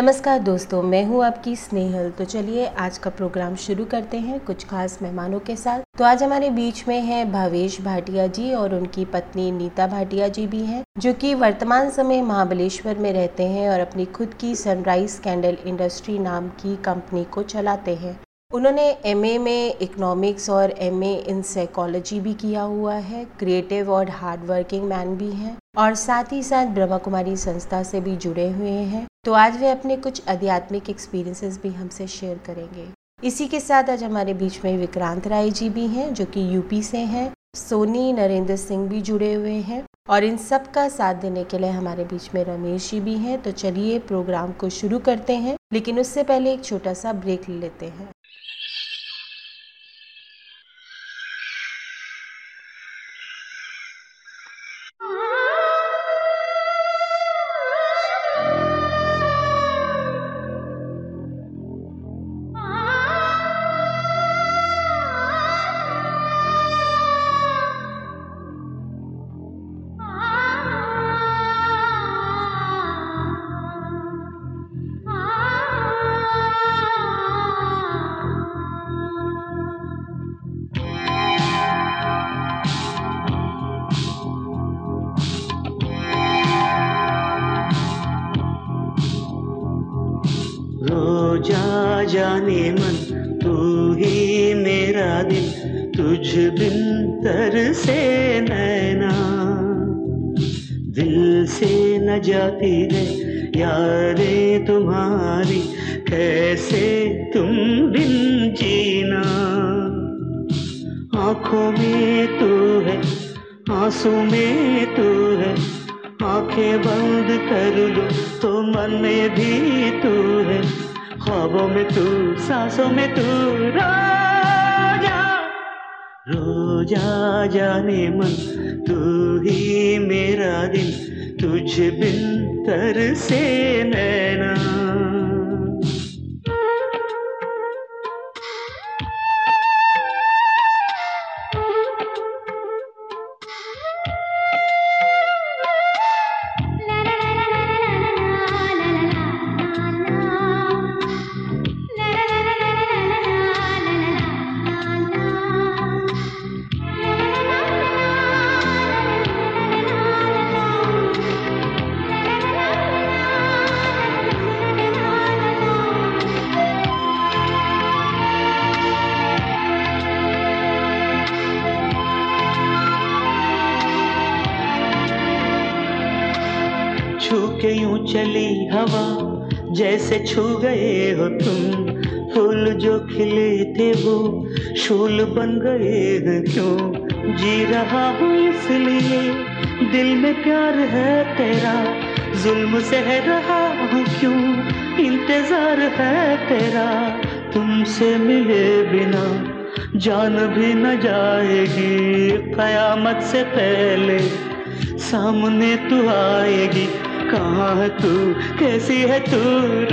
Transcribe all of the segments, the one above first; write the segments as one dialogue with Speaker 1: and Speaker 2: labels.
Speaker 1: नमस्कार दोस्तों, मैं हूँ आपकी स्नेहल। तो चलिए, आज का प्रोग्राम शुरू करते हैं कुछ खास मेहमानों के साथ। तो आज हमारे बीच में है भावेश भाटिया जी और उनकी पत्नी नीता भाटिया जी भी हैं, जो कि वर्तमान समय महाबलेश्वर में रहते हैं और अपनी खुद की सनराइज कैंडल इंडस्ट्री नाम की कंपनी को चलाते हैं। उन्होंने एमए में इकोनॉमिक्स और एमए इन साइकोलॉजी भी किया हुआ है। क्रिएटिव और हार्ड वर्किंग मैन भी हैं और साथ ही साथ ब्रह्मा कुमारी संस्था से भी जुड़े हुए हैं। तो आज वे अपने कुछ आध्यात्मिक एक्सपीरियंसेस भी हमसे शेयर करेंगे। इसी के साथ आज हमारे बीच में विक्रांत राय जी भी हैं, जो कि यूपी से हैं। सोनी नरेंद्र सिंह भी जुड़े हुए हैं और इन सब का साथ देने के लिए हमारे बीच में रमेश जी भी हैं। तो चलिए प्रोग्राम को शुरू करते हैं, लेकिन उससे पहले एक छोटा सा ब्रेक ले लेते हैं।
Speaker 2: जुल्म सह रहा हूँ क्यों? इंतज़ार है तेरा। तुमसे मिले बिना जान भी न जाएगी। कयामत से पहले सामने तू आएगी। कहाँ है तू? कैसी है तू?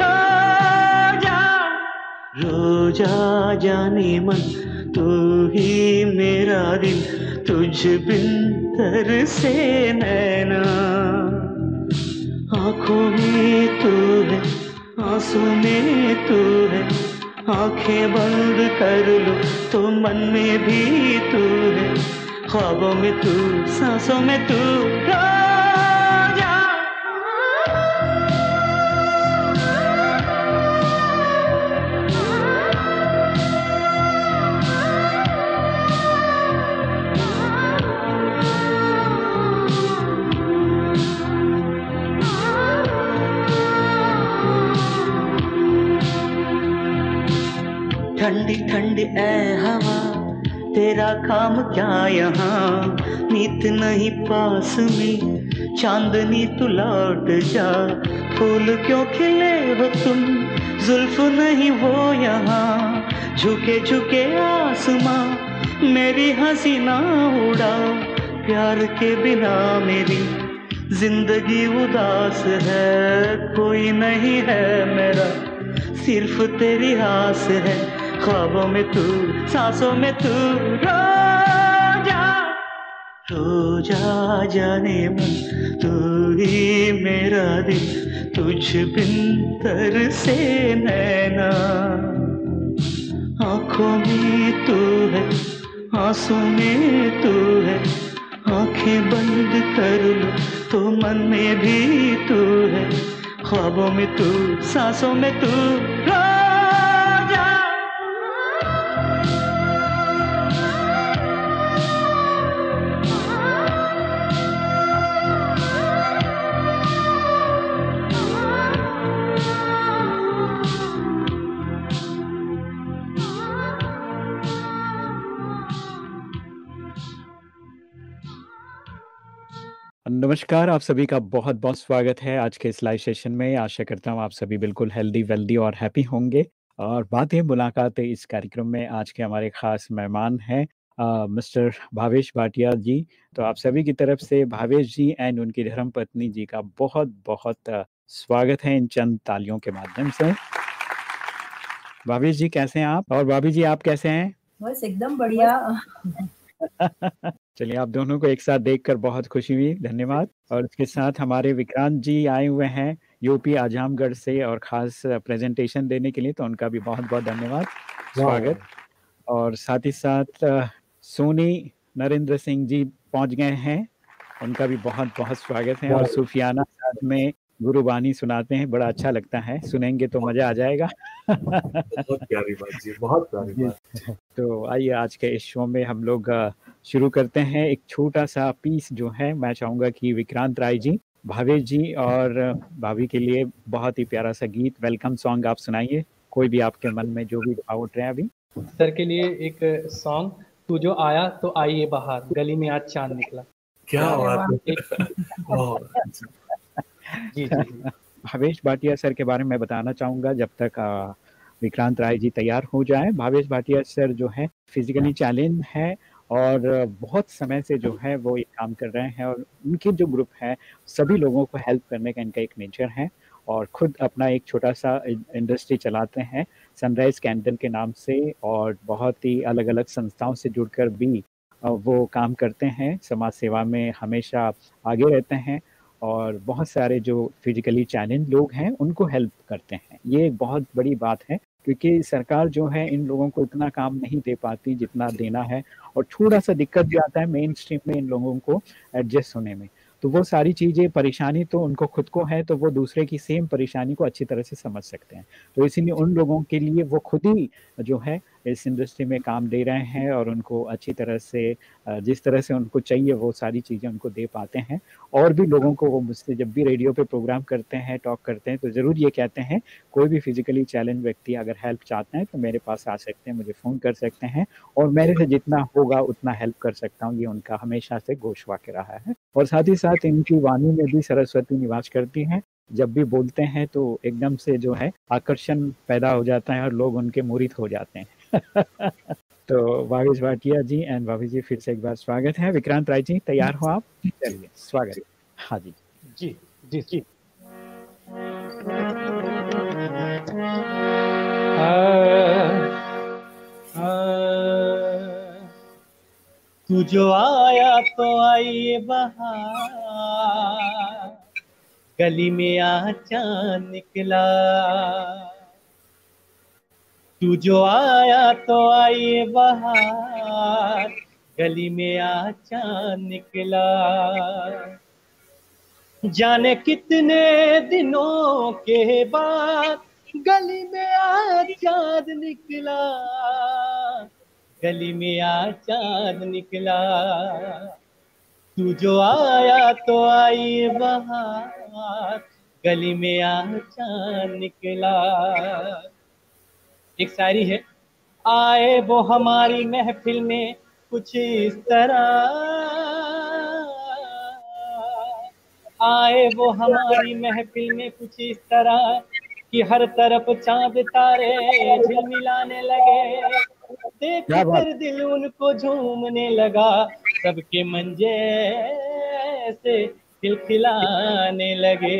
Speaker 2: रोजा रोजा जाने मन तू ही मेरा दिल तुझ बिन तर से नैना। आँखों में तू है, आँसू में तू है, आँखें बंद कर लो तो मन में भी तू है। ख्वाबों में तू, सांसों में तू काम क्या यहाँ? नीत नहीं पास में, चांदनी तू लौट जा। फूल क्यों खिले हो तुम? जुल्फ नहीं वो यहाँ। झुके झुके आसमां, मेरी हँसी ना उड़ा। प्यार के बिना मेरी ज़िंदगी उदास है। कोई नहीं है मेरा, सिर्फ़ तेरी आस है। ख्वाबों में तू, सांसों में तू रो जा। रो जा जाने मन, तू ही मेरा दिल, तुझ बिन तर से नैना। आँखों में तू है, आँसू में तू है, आँखें बंद कर लो तो मन में भी तू है। ख्वाबों में तू, सांसों में तू
Speaker 3: नमस्कार आप सभी का बहुत बहुत स्वागत है आज के इस लाइव सेशन में। आशा करता हूँ आप सभी बिल्कुल हेल्दी वेल्दी और हैप्पी होंगे। और बात है मुलाकात इस कार्यक्रम में आज के हमारे खास मेहमान हैं मिस्टर भावेश भाटिया जी। तो आप सभी की तरफ़ से भावेश जी एंड उनकी धर्म पत्नी जी का बहुत बहुत स्वागत है इन चंद तालियों के माध्यम से। भावेश जी कैसे हैं आप? और भाभी जी आप कैसे हैं?
Speaker 4: बस एकदम बढ़िया।
Speaker 3: चलिए आप दोनों को एक साथ देखकर बहुत खुशी हुई धन्यवाद। और इसके साथ हमारे विक्रांत जी आए हुए हैं यूपी आजमगढ़ से और खास प्रेजेंटेशन देने के लिए तो उनका भी बहुत बहुत धन्यवाद स्वागत। और साथ ही साथ सोनी नरेंद्र सिंह जी पहुँच गए हैं। उनका भी बहुत बहुत स्वागत है। और सुफियाना साथ में गुरुबानी सुनाते हैं बड़ा अच्छा लगता है। सुनेंगे तो मज़ा आ जाएगा।
Speaker 5: बहुत प्यारी बात जी बहुत प्यारी बात।
Speaker 3: तो आइए आज के इस शो में हम लोग शुरू करते हैं। एक छोटा सा पीस जो है मैं चाहूँगा कि विक्रांत राय जी भावेश जी और भाभी के लिए बहुत ही प्यारा सा गीत वेलकम सॉन्ग आप सुनाइए। कोई भी आपके मन में जो भी भाव उठ रहे हैं अभी।
Speaker 6: सर के लिए एक सॉन्ग तू जो आया तो आइए बाहर गली में आज चाँद निकला।
Speaker 5: क्या बात
Speaker 3: जी जी भावेश भाटिया सर के बारे में बताना चाहूँगा जब तक विक्रांत राय जी तैयार हो जाए। भावेश भाटिया सर जो है फिजिकली चैलेंज है और बहुत समय से जो है वो ये काम कर रहे हैं और उनके जो ग्रुप है, सभी लोगों को हेल्प करने का इनका एक नेचर है और खुद अपना एक छोटा सा इंडस्ट्री चलाते हैं, सनराइज कैंडल के नाम से और बहुत ही अलग अलग संस्थाओं से जुड़कर भी वो काम करते हैं, समाज सेवा में हमेशा आगे रहते हैं और बहुत सारे जो फिजिकली चैलेंज लोग हैं, उनको हेल्प करते हैं। ये एक बहुत बड़ी बात है क्योंकि सरकार जो है, इन लोगों को इतना काम नहीं दे पाती जितना देना है और थोड़ा सा दिक्कत भी आता है मेन स्ट्रीम में इन लोगों को एडजस्ट होने में। तो वो सारी चीज़ें, परेशानी तो उनको खुद को है तो वो दूसरे की सेम परेशानी को अच्छी तरह से समझ सकते हैं। तो इसीलिए उन लोगों के लिए वो खुद ही जो है इस इंडस्ट्री में काम दे रहे हैं और उनको अच्छी तरह से जिस तरह से उनको चाहिए वो सारी चीज़ें उनको दे पाते हैं। और भी लोगों को वो मुझसे जब भी रेडियो पे प्रोग्राम करते हैं, टॉक करते हैं तो ज़रूर ये कहते हैं, कोई भी फिजिकली चैलेंज व्यक्ति अगर हेल्प चाहते हैं तो मेरे पास आ सकते हैं, मुझे फ़ोन कर सकते हैं और मेरे से जितना होगा उतना हेल्प कर सकता हूँ, ये उनका हमेशा से घोषवा वाक्य रहा है। और साथ ही साथ इनकी वाणी में भी सरस्वती निवास करती हैं। जब भी बोलते हैं तो एकदम से जो है आकर्षण पैदा हो जाता है और लोग उनके मुरित हो जाते हैं। तो भावेश भाटिया जी एंड भाभी जी, फिर से एक बार स्वागत है। विक्रांत राय जी, तैयार हो आप? चलिए, स्वागत। हाँ जी।
Speaker 6: जी जी जी।
Speaker 7: तू जो आया तो आई बाहर। गली में आ चाँद निकला। तू जो आया तो आई बहार, गली में आ चाँद निकला। जाने कितने दिनों के बाद गली में आ चाँद निकला, गली में आ चाँद निकला। तू जो आया तो आई बाहर, गली में आ चाँद निकला। एक शायरी है आए वो हमारी महफिल में कुछ इस तरह। आए वो हमारी महफिल में कुछ इस तरह कि हर तरफ़ चाँद तारे झिलमिलाने लगे। देख कर दिल उनको झूमने लगा सबके मंजे से खिलखिलाने लगे।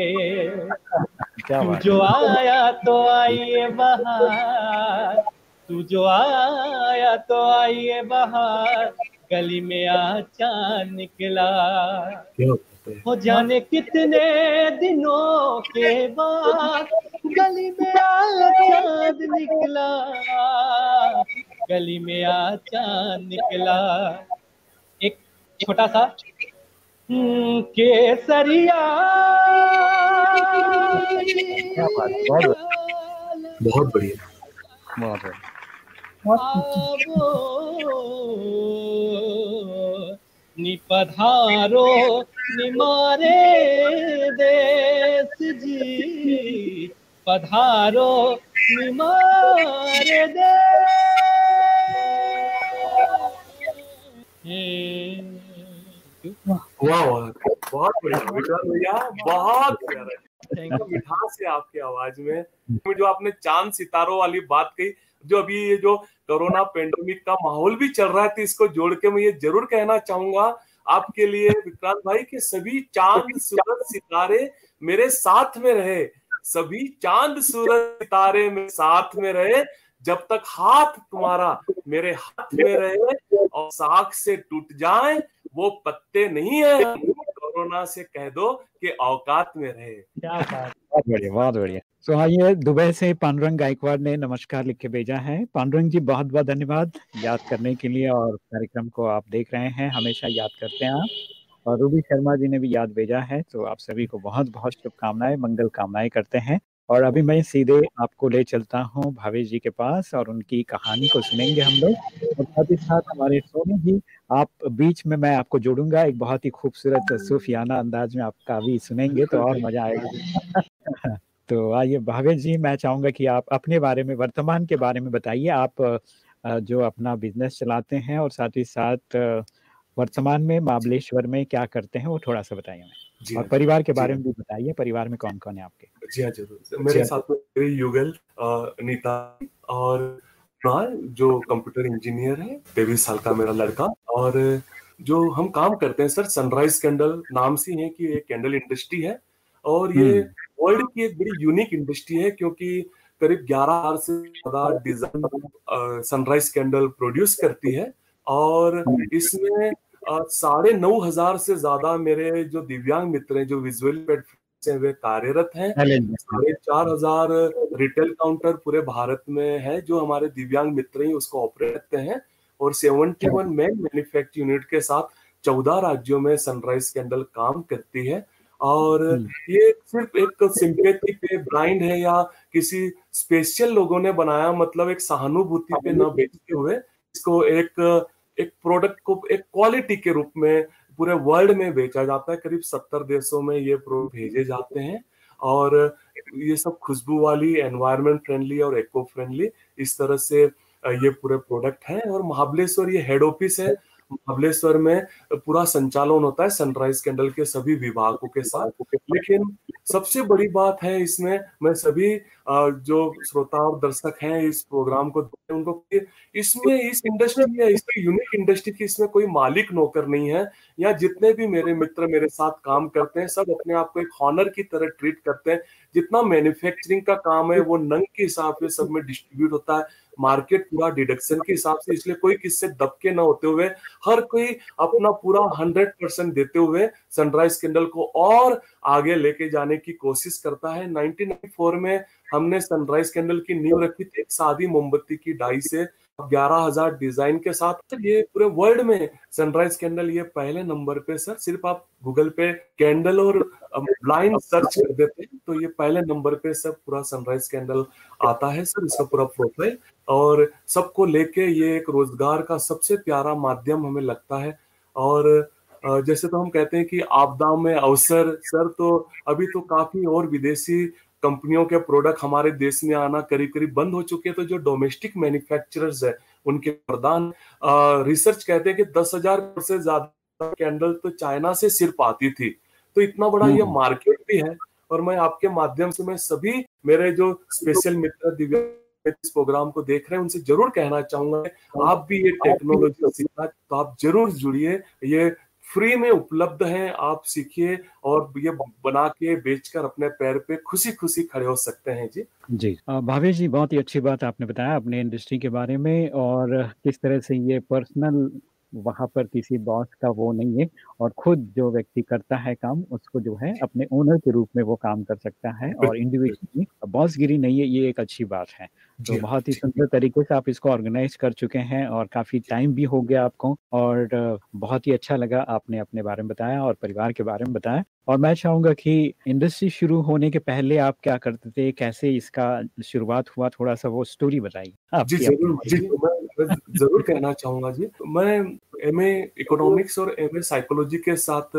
Speaker 7: तू जो आया तो आइए बाहर। तू जो आया तो आइए बाहर। गली में आ चाँद निकला
Speaker 8: हो? जाने कितने दिनों के बाद गली में आ चाँद निकला। गली में आ चाँद निकला। एक छोटा सा केसरिया।
Speaker 5: बहुत बढ़िया।
Speaker 3: बहुत बढ़िया।
Speaker 8: निपधारो निमारे देश जी। पधारो निमारे देश।
Speaker 5: वाह वाह बहुत बढ़िया। भैया बहुत प्यारा मिठास है आपकी आवाज़ में? जो आपने चाँद सितारों वाली बात कही जो अभी ये जो कोरोना पेंडेमिक का माहौल भी चल रहा है तो इसको जोड़ के मैं ये ज़रूर कहना चाहूँगा आपके लिए विक्रांत भाई के सभी चाँद सूरज सितारे मेरे साथ में रहे। सभी चाँद सूरज सितारे मेरे साथ में रहे। जब तक हाथ तुम्हारा मेरे हाथ में रहे और साख से टूट जाए वो पत्ते नहीं है कोरोना से कह दो कि औकात में रहे।
Speaker 3: बहुत बढ़िया बहुत बढ़िया। तो आइए दुबई से पांडुरंग गायकवाड़ ने नमस्कार लिख के भेजा है। पांडुरंग जी बहुत बहुत धन्यवाद याद करने के लिए और कार्यक्रम को आप देख रहे हैं। हमेशा याद करते हैं आप। और रूबी शर्मा जी ने भी याद भेजा है। तो आप सभी को बहुत बहुत शुभकामनाएँ मंगल कामनाएँ करते हैं। और अभी मैं सीधे आपको ले चलता हूँ भावेश जी के पास और उनकी कहानी को सुनेंगे हम लोग। और साथ ही साथ हमारे सोनी जी, आप बीच में मैं आपको जोड़ूँगा, एक बहुत ही खूबसूरत सूफियाना अंदाज में आपका भी सुनेंगे तो और मज़ा आएगा। तो आइए भावेश जी, मैं चाहूँगा कि आप अपने बारे में, वर्तमान के बारे में बताइए। आप जो अपना बिज़नेस चलाते हैं और साथ ही साथ वर्तमान में महाबलेश्वर में क्या करते हैं वो थोड़ा सा बताइए हमें। और परिवार के बारे में भी बताइए परिवार में कौन कौन है आपके?
Speaker 5: जी हाँ ज़रूर। मेरे साथ में युगल नीता और जो कंप्यूटर इंजीनियर है तेईस साल का मेरा लड़का। और जो हम काम करते हैं सर सनराइज कैंडल नाम से है कि एक कैंडल इंडस्ट्री है। और ये वर्ल्ड की एक बड़ी यूनिक इंडस्ट्री है क्योंकि करीब ग्यारह हज़ार से ज़्यादा डिज़ाइन सनराइज कैंडल प्रोड्यूस करती है। और इसमें साढ़े नौ हज़ार से ज़्यादा मेरे जो दिव्यांग मित्र हैं जो विजुअल से वे कार्यरत हैं। साढ़े चार हज़ार रिटेल काउंटर पूरे भारत में है जो हमारे दिव्यांग मित्र ही उसको ऑपरेट करते हैं। और seventy one main manufacture unit के साथ चौदह राज्यों में सनराइज कैंडल काम करती है। और ये सिर्फ़ एक सिंपेथी पे ब्लाइंड है या किसी स्पेशल लोगों ने बनाया मतलब एक सहानुभूति पे न बेचते हुए इसको एक एक प्रोडक्ट को, एक क्वालिटी के रूप में पूरे वर्ल्ड में बेचा जाता है। करीब सत्तर देशों में ये प्रोडक्ट भेजे जाते हैं और ये सब खुशबू वाली एनवायरमेंट फ्रेंडली और इको फ्रेंडली इस तरह से ये पूरे प्रोडक्ट हैं और महाबलेश्वर ये हेड ऑफ़िस है। महाबलेश्वर में पूरा संचालन होता है सनराइज कैंडल के सभी विभागों के साथ। लेकिन सबसे बड़ी बात है इसमें, मैं सभी जो श्रोता और दर्शक हैं इस प्रोग्राम को उनको इसमें, इस इंडस्ट्री में, इस यूनिक इंडस्ट्री की इसमें कोई मालिक नौकर नहीं है, या जितने भी मेरे मित्र मेरे साथ काम करते हैं, सब अपने आप को एक हॉनर की तरह ट्रीट करते हैं जितना मैन्युफैक्चरिंग का काम है, वो नंग के हिसाब से सब में डिस्ट्रीब्यूट होता है। मार्केट पूरा डिडक्शन के हिसाब से, इसलिए कोई किससे दबके ना होते हुए, हर कोई अपना पूरा हंड्रेड परसेंट देते हुए सनराइज कैंडल को और आगे लेके जाने की कोशिश करता है। 1994 में हमने सनराइज कैंडल की नींव रखी थी, एक सादी मोमबत्ती की डाई से। ग्यारह हज़ार डिज़ाइन के साथ। ये पूरे वर्ल्ड में सनराइज कैंडल ये पहले नंबर पे सर सिर्फ़ आप गूगल पे कैंडल और ब्लाइंड सर्च कर देते हैं तो ये पहले नंबर पे सर पूरा सनराइज कैंडल आता है सर इसका पूरा प्रोफ़ाइल और सबको लेके ये एक रोज़गार का सबसे प्यारा माध्यम हमें लगता है। और जैसे तो हम कहते हैं कि आपदा में अवसर सर तो अभी तो काफ़ी और विदेशी कंपनियों के प्रोडक्ट हमारे देश में आना करीब करीब बंद हो चुके हैं तो जो डोमेस्टिक मैन्युफैक्चरर्स है उनके प्रदान रिसर्च कहते हैं कि दस हज़ार से ज़्यादा कैंडल तो चाइना से सिर्फ़ आती थी। तो इतना बड़ा ये मार्केट भी है और मैं आपके माध्यम से मैं सभी मेरे जो स्पेशल मित्र दिव्या इस प्रोग्राम को देख रहे हैं उनसे ज़रूर कहना चाहूँगा आप भी ये टेक्नोलॉजी सीखना तो आप ज़रूर जुड़िए ये फ्री में उपलब्ध है आप सीखिए और ये बना के बेचकर अपने पैर पे खुशी खुशी खड़े हो सकते हैं जी।
Speaker 3: जी। भावेश जी बहुत ही अच्छी बात आपने बताया अपने इंडस्ट्री के बारे में और किस तरह से ये पर्सनल वहाँ पर किसी बॉस का वो नहीं है और खुद जो व्यक्ति करता है काम उसको जो है अपने ओनर के रूप में वो काम कर सकता है और इंडिविजुअली बॉसगिरी नहीं है ये एक अच्छी बात है। तो बहुत ही सुंदर तरीके से आप इसको ऑर्गेनाइज कर चुके हैं और काफ़ी टाइम भी हो गया आपको और बहुत ही अच्छा लगा आपने अपने बारे में बताया और परिवार के बारे में बताया। और मैं चाहूँगा कि इंडस्ट्री शुरू होने के पहले आप क्या करते थे कैसे इसका शुरुआत हुआ थोड़ा सा वो स्टोरी बताइए।
Speaker 5: जी ज़रूर जी मैं ज़रूर कहना चाहूँगा जी। मैं एमए इकोनॉमिक्स और एमए साइकोलॉजी के साथ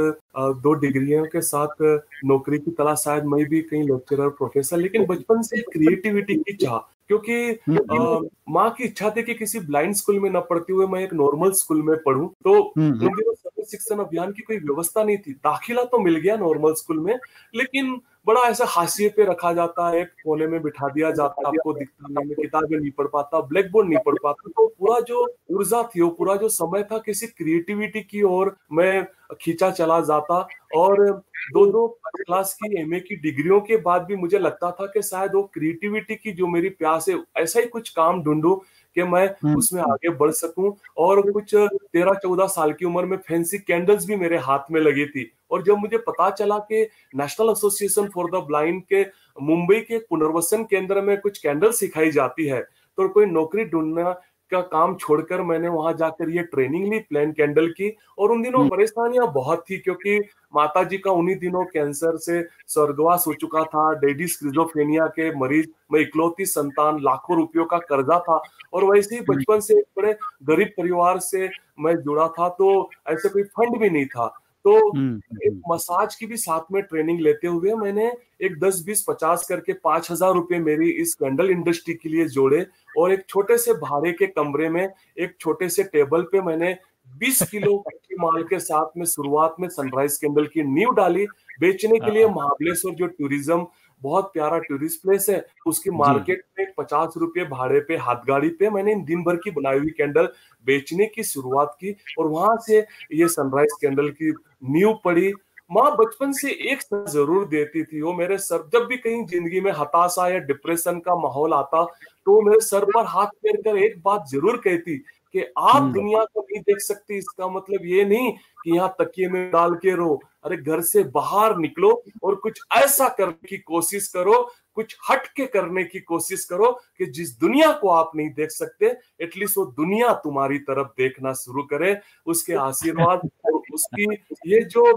Speaker 5: दो डिग्रियों के साथ नौकरी की तलाश शायद मैं भी कहीं लेक्चरर प्रोफेसर लेकिन बचपन से क्रिएटिविटी की चाह क्योंकि हम्म। माँ की इच्छा थी कि किसी ब्लाइंड स्कूल में न पढ़ते हुए मैं एक नॉर्मल स्कूल में पढ़ूं तो हम्म, हम्म। उन दिनों शिक्षण अभियान की कोई व्यवस्था नहीं थी दाखिला तो मिल गया नॉर्मल स्कूल में लेकिन बड़ा ऐसा हाशिए पे रखा जाता है एक कोने में बिठा दिया जाता है आपको दिखता नहीं मैं किताबें नहीं पढ़ पाता ब्लैक बोर्ड नहीं पढ़ पाता तो पूरा जो ऊर्जा थी वो पूरा जो समय था किसी क्रिएटिविटी की ओर मैं खींचा चला जाता और दो दो क्लास की एमए की डिग्रियों के बाद भी मुझे लगता था कि शायद वो क्रिएटिविटी की जो मेरी प्यास है ऐसा ही कुछ काम ढूंढू कि मैं हम्म। उसमें आगे बढ़ सकूँ और कुछ तेरह चौदह साल की उम्र में फैंसी कैंडल्स भी मेरे हाथ में लगी थी और जब मुझे पता चला कि national association for the blind के मुंबई के पुनर्वसन केंद्र में कुछ कैंडल सिखाई जाती है तो कोई नौकरी ढूंढना का काम छोड़कर मैंने वहाँ जाकर ये ट्रेनिंग ली प्लेन कैंडल की और उन दिनों हम्म। परेशानियाँ बहुत थी क्योंकि माता जी का उन्हीं दिनों कैंसर से स्वर्गवास हो चुका था डेडी स्क्रिजोफेनिया के मरीज़ में इकलौती संतान लाखों रुपयों का कर्जा था और वैसे ही बचपन से एक बड़े गरीब परिवार से मैं जुड़ा था तो ऐसे कोई फंड भी नहीं था तो हम्म, एक मसाज की भी साथ में ट्रेनिंग लेते हुए मैंने एक दस बीस पचास करके पाँच हज़ार रुपए मेरी इस कैंडल इंडस्ट्री के लिए जोड़े और एक छोटे से भाड़े के कमरे में एक छोटे से टेबल पे मैंने 20 किलो कच्ची माल के साथ में शुरुआत में सनराइज कैंडल की नींव डाली बेचने के लिए हाँ। महाबलेश्वर जो टूरिज़्म बहुत प्यारा टूरिस्ट प्लेस है। उसकी मार्केट में पचास रुपए भाड़े पे हाथ गाड़ी पे मैंने दिन भर की बनाई हुई कैंडल बेचने की शुरुआत की और वहाँ से ये सनराइज कैंडल की नींव पड़ी। माँ बचपन से एक सर ज़रूर देती थी। वो मेरे सर जब भी कहीं ज़िंदगी में हताशा या डिप्रेशन का माहौल आता तो मेरे सर पर हाथ फेर कर एक बात ज़रूर कहती कि आप हम्म। दुनिया को नहीं देख सकते इसका मतलब ये नहीं कि यहाँ तकिए में डाल के रो अरे घर से बाहर निकलो और कुछ ऐसा करने की कोशिश करो कुछ हट के करने की कोशिश करो कि जिस दुनिया को आप नहीं देख सकते एटलीस्ट वो दुनिया तुम्हारी तरफ़ देखना शुरू करे उसके आशीर्वाद और उसकी ये जो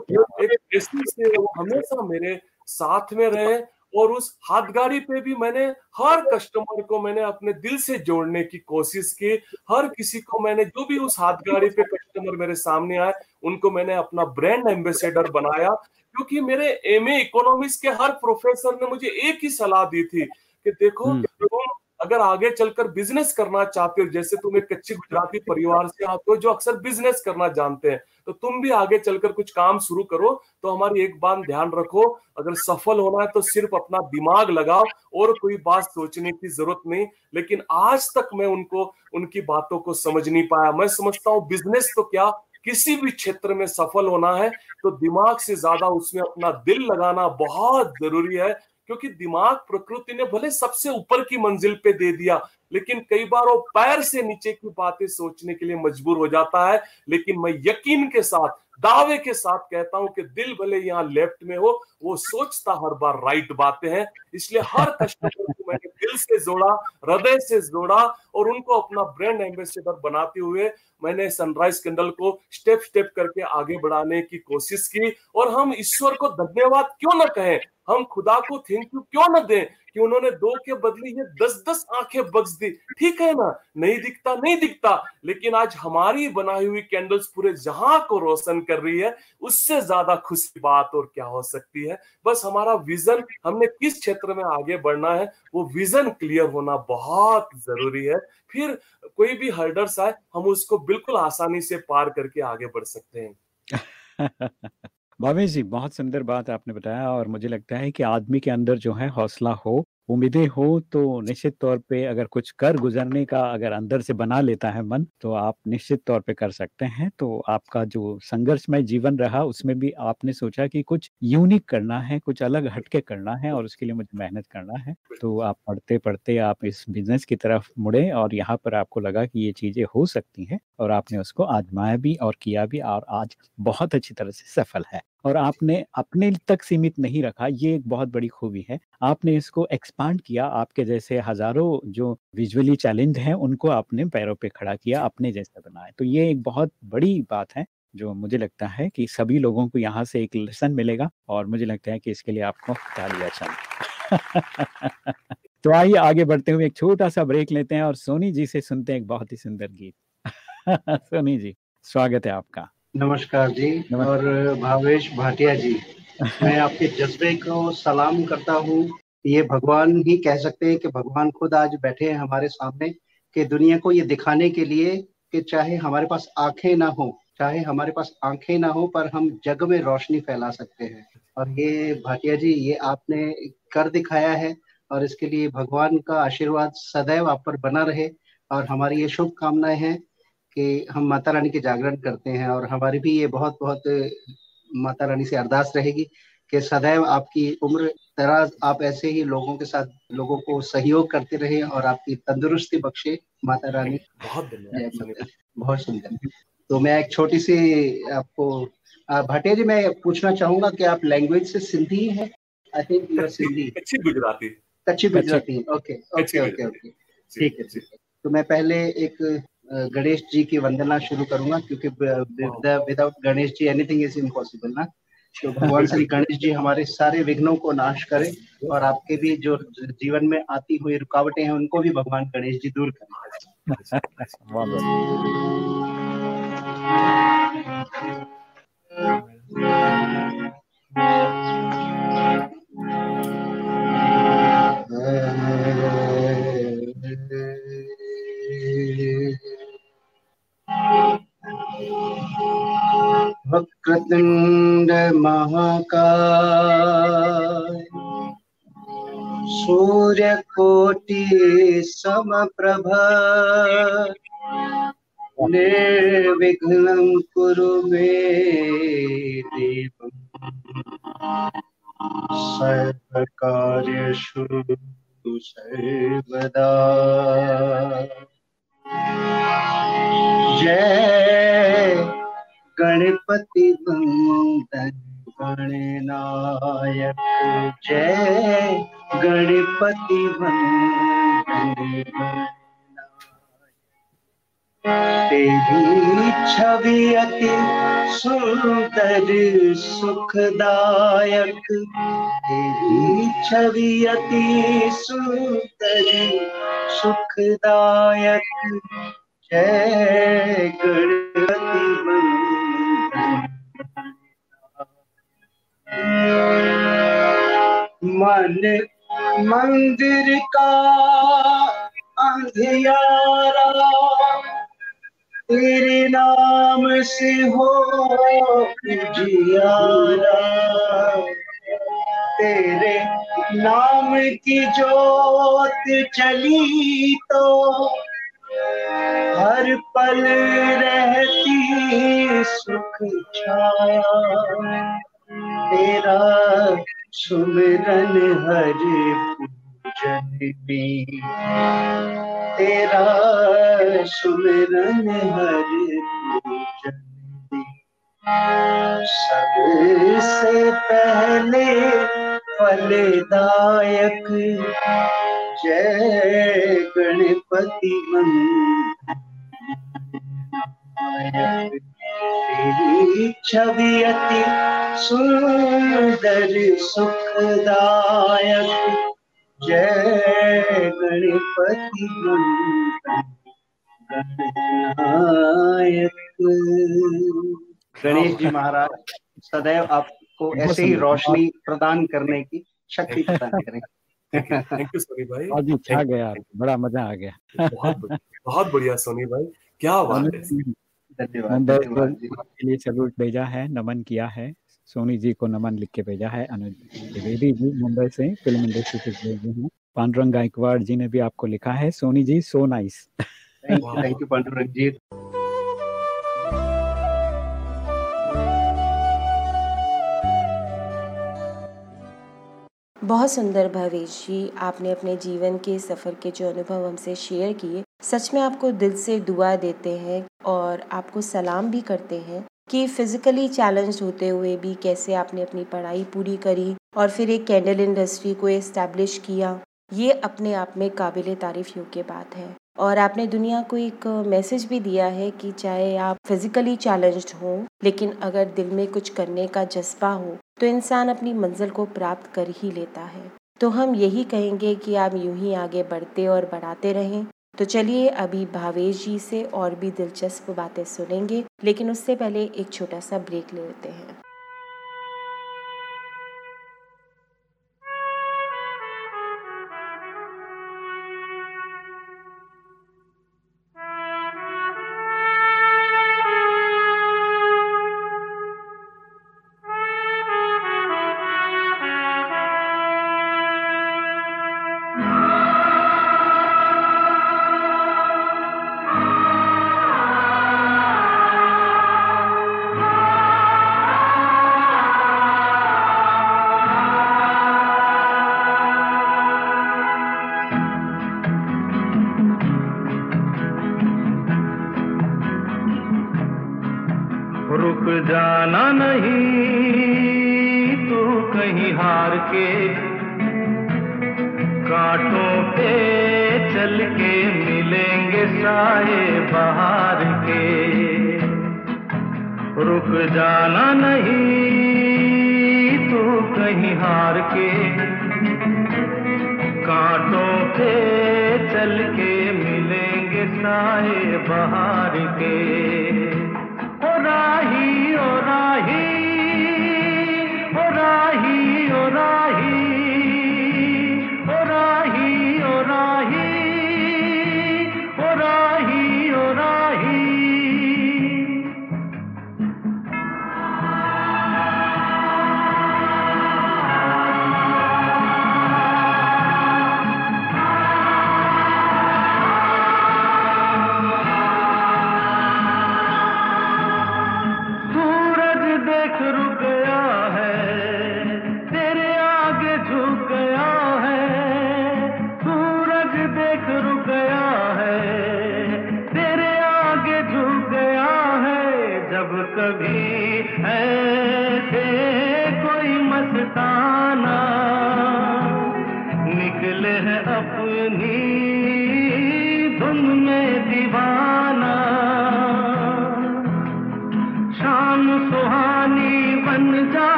Speaker 5: एक से हमेशा मेरे साथ में रहे और उस हाथ गाड़ी पे भी मैंने हर कस्टमर को मैंने अपने दिल से जोड़ने की कोशिश की हर किसी को मैंने जो भी उस हाथ गाड़ी पे कस्टमर मेरे सामने आए उनको मैंने अपना ब्रांड एम्बेसडर बनाया क्योंकि मेरे एम ए इकोनॉमिक्स के हर प्रोफेसर ने मुझे एक ही सलाह दी थी कि देखो हम्म। तुम अगर आगे चलकर बिज़नेस करना चाहते हो, जैसे तुम एक कच्ची गुजराती परिवार से आते हो, जो अक्सर बिज़नेस करना जानते हैं तो तुम भी आगे चलकर कुछ काम शुरू करो तो हमारी एक बात ध्यान रखो, अगर सफल होना है तो सिर्फ़ अपना दिमाग लगाओ, और कोई बात सोचने की ज़रूरत नहीं, लेकिन आज तक मैं उनको, उनकी बातों को समझ नहीं पाया। मैं समझता हूँ बिज़नेस तो क्या, किसी भी क्षेत्र में सफल होना है तो दिमाग से ज़्यादा उसमें अपना दिल लगाना बहुत ज़रूरी है क्योंकि दिमाग प्रकृति ने भले सबसे ऊपर की मंजिल पे दे दिया, लेकिन कई बार वो पैर से नीचे की बातें सोचने के लिए मजबूर हो जाता है। लेकिन मैं यकीन के साथ, दावे के साथ कहता हूँ कि दिल भले यहाँ लेफ़्ट में हो, वो सोचता हर बार राइट बातें हैं। इसलिए हर कस्टमर को मैंने दिल से जोड़ा, हृदय से जोड़ा और उनको अपना ब्रांड एम्बेसडर बनाते हुए मैंने सनराइज कैंडल को स्टेप स्टेप करके आगे बढ़ाने की कोशिश की। और हम ईश्वर को धन्यवाद क्यों ना कहें? हम खुदा को थैंक यू क्यों ना दें कि उन्होंने दो के बदले ये दस दस आँखें बख्श दी? ठीक है ना? नहीं दिखता नहीं दिखता। लेकिन आज हमारी बनाई हुई कैंडल्स पूरे जहाँ को रोशन कर रही है, उससे ज़्यादा खुशी बात और क्या हो सकती है? बस हमारा विजन हमने किस क्षेत्र में आगे बढ़ना है, वो विजन क्लियर होना बहुत ज़रूरी है। फिर कोई भी हर्डर्स आए हम उसको बिल्कुल आसानी से पार करके आगे बढ़ सकते हैं।
Speaker 3: भावेश जी, बहुत सुंदर बात आपने बताया और मुझे लगता है कि आदमी के अंदर जो है हौसला हो उम्मीदें हो तो निश्चित तौर पे अगर कुछ कर गुजरने का अगर अंदर से बना लेता है मन तो आप निश्चित तौर पे कर सकते हैं। तो आपका जो संघर्षमय जीवन रहा, उसमें भी आपने सोचा कि कुछ यूनिक करना है, कुछ अलग हटके करना है और उसके लिए मुझे मेहनत करना है। तो आप पढ़ते पढ़ते आप इस बिज़नेस की तरफ़ मुड़े और यहाँ पर आपको लगा कि ये चीज़ें हो सकती हैं और आपने उसको आजमाया भी और किया भी और आज बहुत अच्छी तरह से सफल है। और आपने अपने तक सीमित नहीं रखा, ये एक बहुत बड़ी खूबी है। आपने इसको एक्सपांड किया, आपके जैसे हज़ारों जो विजुअली चैलेंज हैं, उनको आपने पैरों पे खड़ा किया, अपने जैसे बनाया। तो ये एक बहुत बड़ी बात है, जो मुझे लगता है कि सभी लोगों को यहाँ से एक लेसन मिलेगा और मुझे लगता है कि इसके लिए आपको तालियाँ चाहिए तो आइए, आगे बढ़ते हुए एक छोटा सा ब्रेक लेते हैं और सोनी जी से सुनते हैं एक बहुत ही सुंदर गीत। सोनी जी, स्वागत है आपका।
Speaker 9: नमस्कार जी नमस्कार। और भावेश भाटिया जी मैं आपके जज्बे को सलाम करता हूँ। ये भगवान ही कह सकते हैं कि भगवान खुद आज बैठे हैं हमारे सामने कि दुनिया को ये दिखाने के लिए कि चाहे हमारे पास आँखें ना हो चाहे हमारे पास आँखें ना हो पर हम जग में रोशनी फैला सकते हैं। और ये भाटिया जी ये आपने कर दिखाया है और इसके लिए भगवान का आशीर्वाद सदैव आप पर बना रहे और हमारी ये शुभकामनाएँ हैं। कि हम माता रानी के जागरण करते हैं और हमारी भी ये बहुत बहुत माता रानी से अरदास रहेगी कि सदैव आपकी उम्र दराज आप ऐसे ही लोगों के साथ लोगों को सहयोग करते रहे और आपकी तंदुरुस्ती बख्शे माता रानी।
Speaker 5: बहुत
Speaker 9: बहुत सुंदर। तो मैं एक छोटी सी आपको भाटिया जी मैं पूछना चाहूँगा कि आप लैंग्वेज से सिंधी है? I think you are Sindhi.
Speaker 5: अच्छी Gujarati.
Speaker 9: Kutchi Gujarati okay okay okay okay ठीक है ठीक है। तो मैं पहले एक गणेश जी की वंदना शुरू करूँगा, क्योंकि without Ganesh ji anything is impossible ना। तो भगवान श्री गणेश जी हमारे सारे विघ्नों को नाश करें, और आपके भी जो जीवन में आती हुई रुकावटें हैं, उनको भी भगवान गणेश जी दूर करें। वक्रतुण्ड महाकाय। सूर्यकोटि समप्रभ निर्विघ्नं कुरु मे देव सर्वकार्येषु सर्वदा। जय गणपति वंदन गणनायक जय। गणपति वंदन तेरी छवि अति सुंदर, सुखदायक। तेरी छवि अति सुंदर, सुखदायक। जय गणपति मन मंदिर का अंधियारा तेरे नाम से हो जियारा तेरे नाम की जोत चली तो हर पल रहती सुख छाया। तेरा सुमिरन हर पूजन में तेरा सुमिरन हर पूजन में सबसे पहले फलदायक जय गणपति तेरी छवि अति सुंदर सुखदायक। जय गणपति गणनायक। गणेश जी महाराज सदैव आपको ऐसे ही रोशनी प्रदान करने की शक्ति प्रदान करें।
Speaker 5: थैंक यू सोनी भाई।
Speaker 3: आज छा गया बड़ा मज़ा आ गया।
Speaker 5: बहुत बहुत बढ़िया सोनी भाई। क्या बात है।
Speaker 9: धन्यवाद
Speaker 3: के लिए सैल्यूट भेजा है नमन किया है। सोनी जी को नमन लिख के भेजा है अनुज द्विवेदी जी मुंबई से फ़िल्म इंडस्ट्री से भेजे हैं। पांडुरंग गायकवाड़ जी ने भी आपको लिखा है। Soni ji so nice
Speaker 9: thank you Pandurang ji.
Speaker 10: बहुत सुंदर भवेश जी आपने अपने जीवन के सफ़र के जो अनुभव हमसे शेयर किए सच में आपको दिल से दुआ देते हैं और आपको सलाम भी करते हैं कि फिज़िकली चैलेंज होते हुए भी कैसे आपने अपनी पढ़ाई पूरी करी और फिर एक कैंडल इंडस्ट्री को इस्टेब्लिश किया। ये अपने आप में काबिल तारीफ़ योग्य बात है। और आपने दुनिया को एक मैसेज भी दिया है कि चाहे आप फिजिकली चैलेंज्ड हो, लेकिन अगर दिल में कुछ करने का जज्बा हो तो इंसान अपनी मंजिल को प्राप्त कर ही लेता है। तो हम यही कहेंगे कि आप यूँ ही आगे बढ़ते और बढ़ाते रहें। तो चलिए अभी भावेश जी से और भी दिलचस्प बातें सुनेंगे, लेकिन उससे पहले एक छोटा सा ब्रेक ले लेते हैं।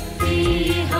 Speaker 11: इतनी शक्ति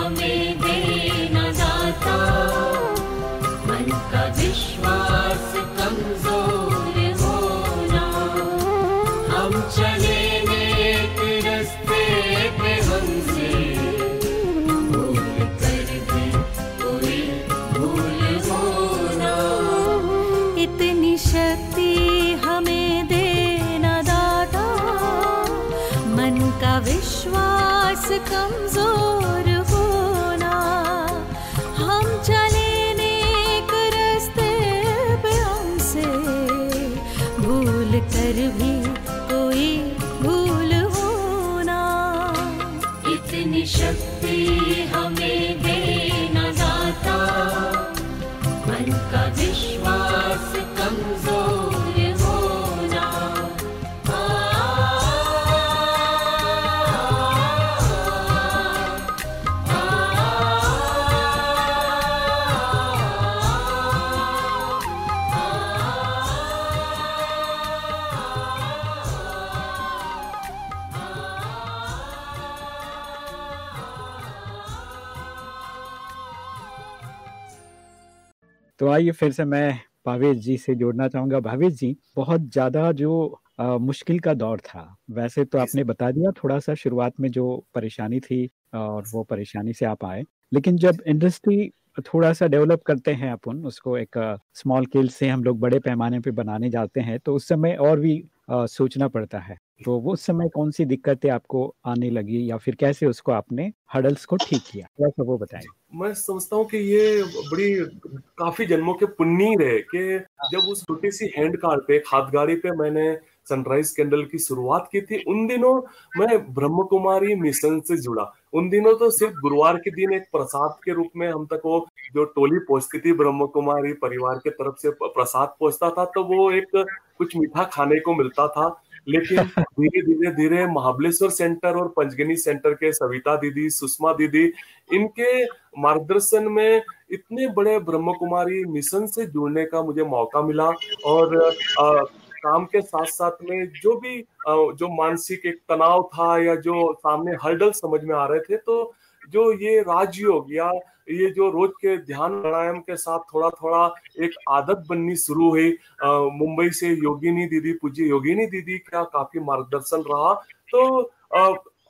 Speaker 3: आइए फिर से मैं भावेश जी से जोड़ना चाहूँगा। भावेश जी बहुत ज़्यादा जो अ, मुश्किल का दौर था वैसे तो आपने बता दिया थोड़ा सा शुरुआत में जो परेशानी थी और वो परेशानी से आप आए लेकिन जब इंडस्ट्री थोड़ा सा डेवलप करते हैं अपन उसको एक स्मॉल स्केल से हम लोग बड़े पैमाने पे बनाने जाते हैं तो उस समय और भी अ, सोचना पड़ता है। तो वो समय कौन सी दिक्कतें आपको आने लगी या फिर कैसे उसको आपने हडल्स को ठीक किया? थोड़ा वो बताएँ।
Speaker 5: मैं समझता हूँ कि ये बड़ी काफ़ी जन्मों के पुण्य है कि जब उस छोटी सी हैंड कार पे हाथ गाड़ी पे मैंने सनराइज कैंडल की शुरुआत की थी उन दिनों मैं ब्रह्म कुमारी मिशन से जुड़ा। उन दिनों तो सिर्फ़ गुरुवार के दिन एक प्रसाद के रूप में हम तक वो जो टोली पहुँचती थी ब्रह्म कुमारी परिवार के तरफ़ से प्रसाद पहुँचता था तो वो एक कुछ मीठा खाने को मिलता था। लेकिन धीरे धीरे धीरे महाबलेश्वर सेंटर और पंचगनी सेंटर के सविता दीदी सुषमा दीदी इनके मार्गदर्शन में इतने बड़े ब्रह्म कुमारी मिशन से जुड़ने का मुझे मौका मिला और अ, काम के साथ साथ में जो भी अ, जो मानसिक एक तनाव था या जो सामने हर्डल समझ में आ रहे थे तो जो ये राजयोग या ये जो रोज के ध्यान प्राणायाम के साथ थोड़ा थोड़ा एक आदत बननी शुरू हुई। मुंबई से योगिनी दीदी, पूज्य योगिनी दीदी का काफ़ी मार्गदर्शन रहा। तो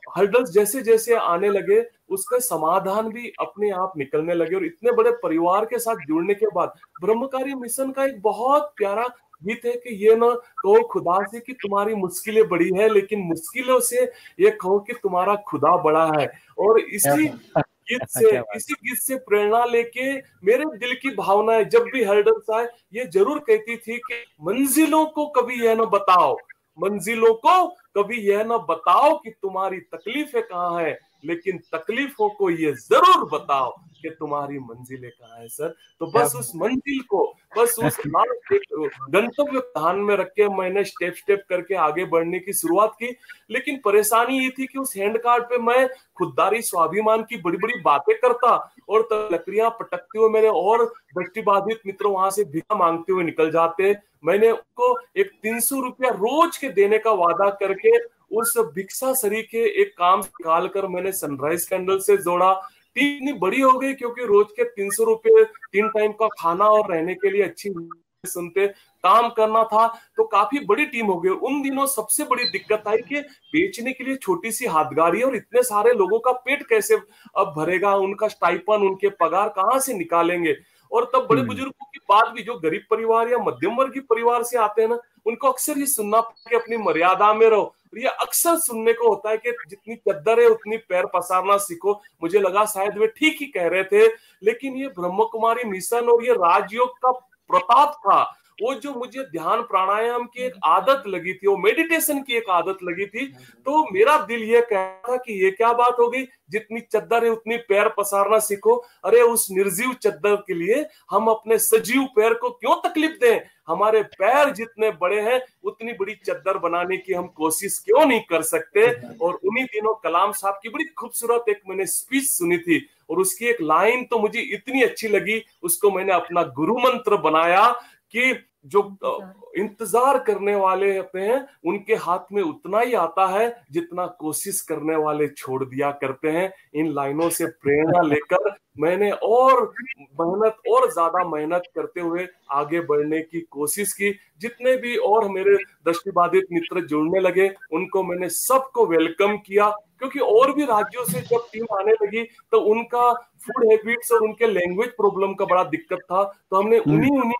Speaker 5: हर्डल्स जैसे जैसे आने लगे, उसका समाधान भी अपने आप निकलने लगे और इतने बड़े परिवार के साथ जुड़ने के बाद ब्रह्मकारी मिशन का एक बहुत प्यारा गीत है कि ये ना कहो तो खुदा से कि तुम्हारी मुश्किलें बड़ी है, लेकिन मुश्किलों से ये कहो कि तुम्हारा खुदा बड़ा है। और इसी गीत से इसी गीत से प्रेरणा लेके मेरे दिल की भावनाएँ जब भी हर्डल्स आए ये ज़रूर कहती थी कि मंजिलों को कभी यह ना बताओ मंजिलों को कभी यह ना बताओ कि तुम्हारी तकलीफें कहाँ है लेकिन तकलीफों को ये ज़रूर बताओ। कि तुम्हारी मंजिलें कहाँ है सर? तो बस उस मंजिल को बस उस गंतव्य ध्यान में रख के मैंने स्टेप स्टेप करके आगे बढ़ने की शुरुआत की। लेकिन परेशानी ये थी कि उस हैंड कार्ड पे मैं खुददारी स्वाभिमान की बड़ी बड़ी बातें करता और लकड़ियाँ पटकते हुए मेरे और दृष्टिबाधित मित्र वहाँ से भिक्षा मांगते हुए निकल जाते। मैंने उनको एक तीन सौ रुपया रोज के देने का वादा करके उस भिक्षा सरी के एक काम निकाल कर मैंने सनराइज कैंडल से जोड़ा। टीम इतनी बड़ी हो गई क्योंकि रोज के तीन सौ रुपए तीन टाइम का खाना और रहने के लिए अच्छी सुनते, काम करना था तो काफ़ी बड़ी टीम हो गई। उन दिनों सबसे बड़ी दिक्कत आई कि बेचने के लिए छोटी सी हाथगाड़ी और इतने सारे लोगों का पेट कैसे अब भरेगा, उनका स्टाइपन उनके पगार कहाँ से निकालेंगे? और तब बड़े बुज़ुर्गों की बात भी जो गरीब परिवार या मध्यम वर्ग परिवार से आते हैं ना उनको अक्सर ये सुनना पड़ता है कि अपनी मर्यादा में रहो। और ये अक्सर सुनने को होता है कि जितनी चद्दर है उतनी पैर पसारना सीखो। मुझे लगा शायद वे ठीक ही कह रहे थे लेकिन ये ब्रह्म कुमारी मिशन और ये राजयोग का प्रताप था। वो जो मुझे ध्यान प्राणायाम की एक आदत लगी थी, वो मेडिटेशन की एक आदत लगी थी तो मेरा दिल ये कह रहा था कि ये क्या बात हो गई? जितनी चद्दर है उतनी पैर पसारना सीखो। अरे, उस निर्जीव चद्दर के लिए हम अपने सजीव पैर को क्यों तकलीफ़ दें? हमारे पैर जितने बड़े हैं, उतनी बड़ी चद्दर बनाने की हम कोशिश क्यों नहीं कर सकते? और उन्हीं दिनों कलाम साहब की बड़ी खूबसूरत एक मैंने स्पीच सुनी थी और उसकी एक लाइन तो मुझे इतनी अच्छी लगी, उसको मैंने अपना गुरु मंत्र बनाया। कि जो इंतज़ार करने वाले होते हैं उनके हाथ में उतना ही आता है जितना कोशिश करने वाले छोड़ दिया करते हैं। इन लाइनों से प्रेरणा लेकर मैंने और मेहनत और ज़्यादा मेहनत करते हुए आगे बढ़ने की कोशिश की। जितने भी और मेरे दृष्टिबाधित मित्र जुड़ने लगे उनको मैंने सबको वेलकम किया। क्योंकि और भी राज्यों से जब टीम आने लगी तो उनका फ़ूड हैबिट्स और उनके लैंग्वेज प्रॉब्लम का बड़ा दिक्कत था। तो हमने उन्हीं उन्हीं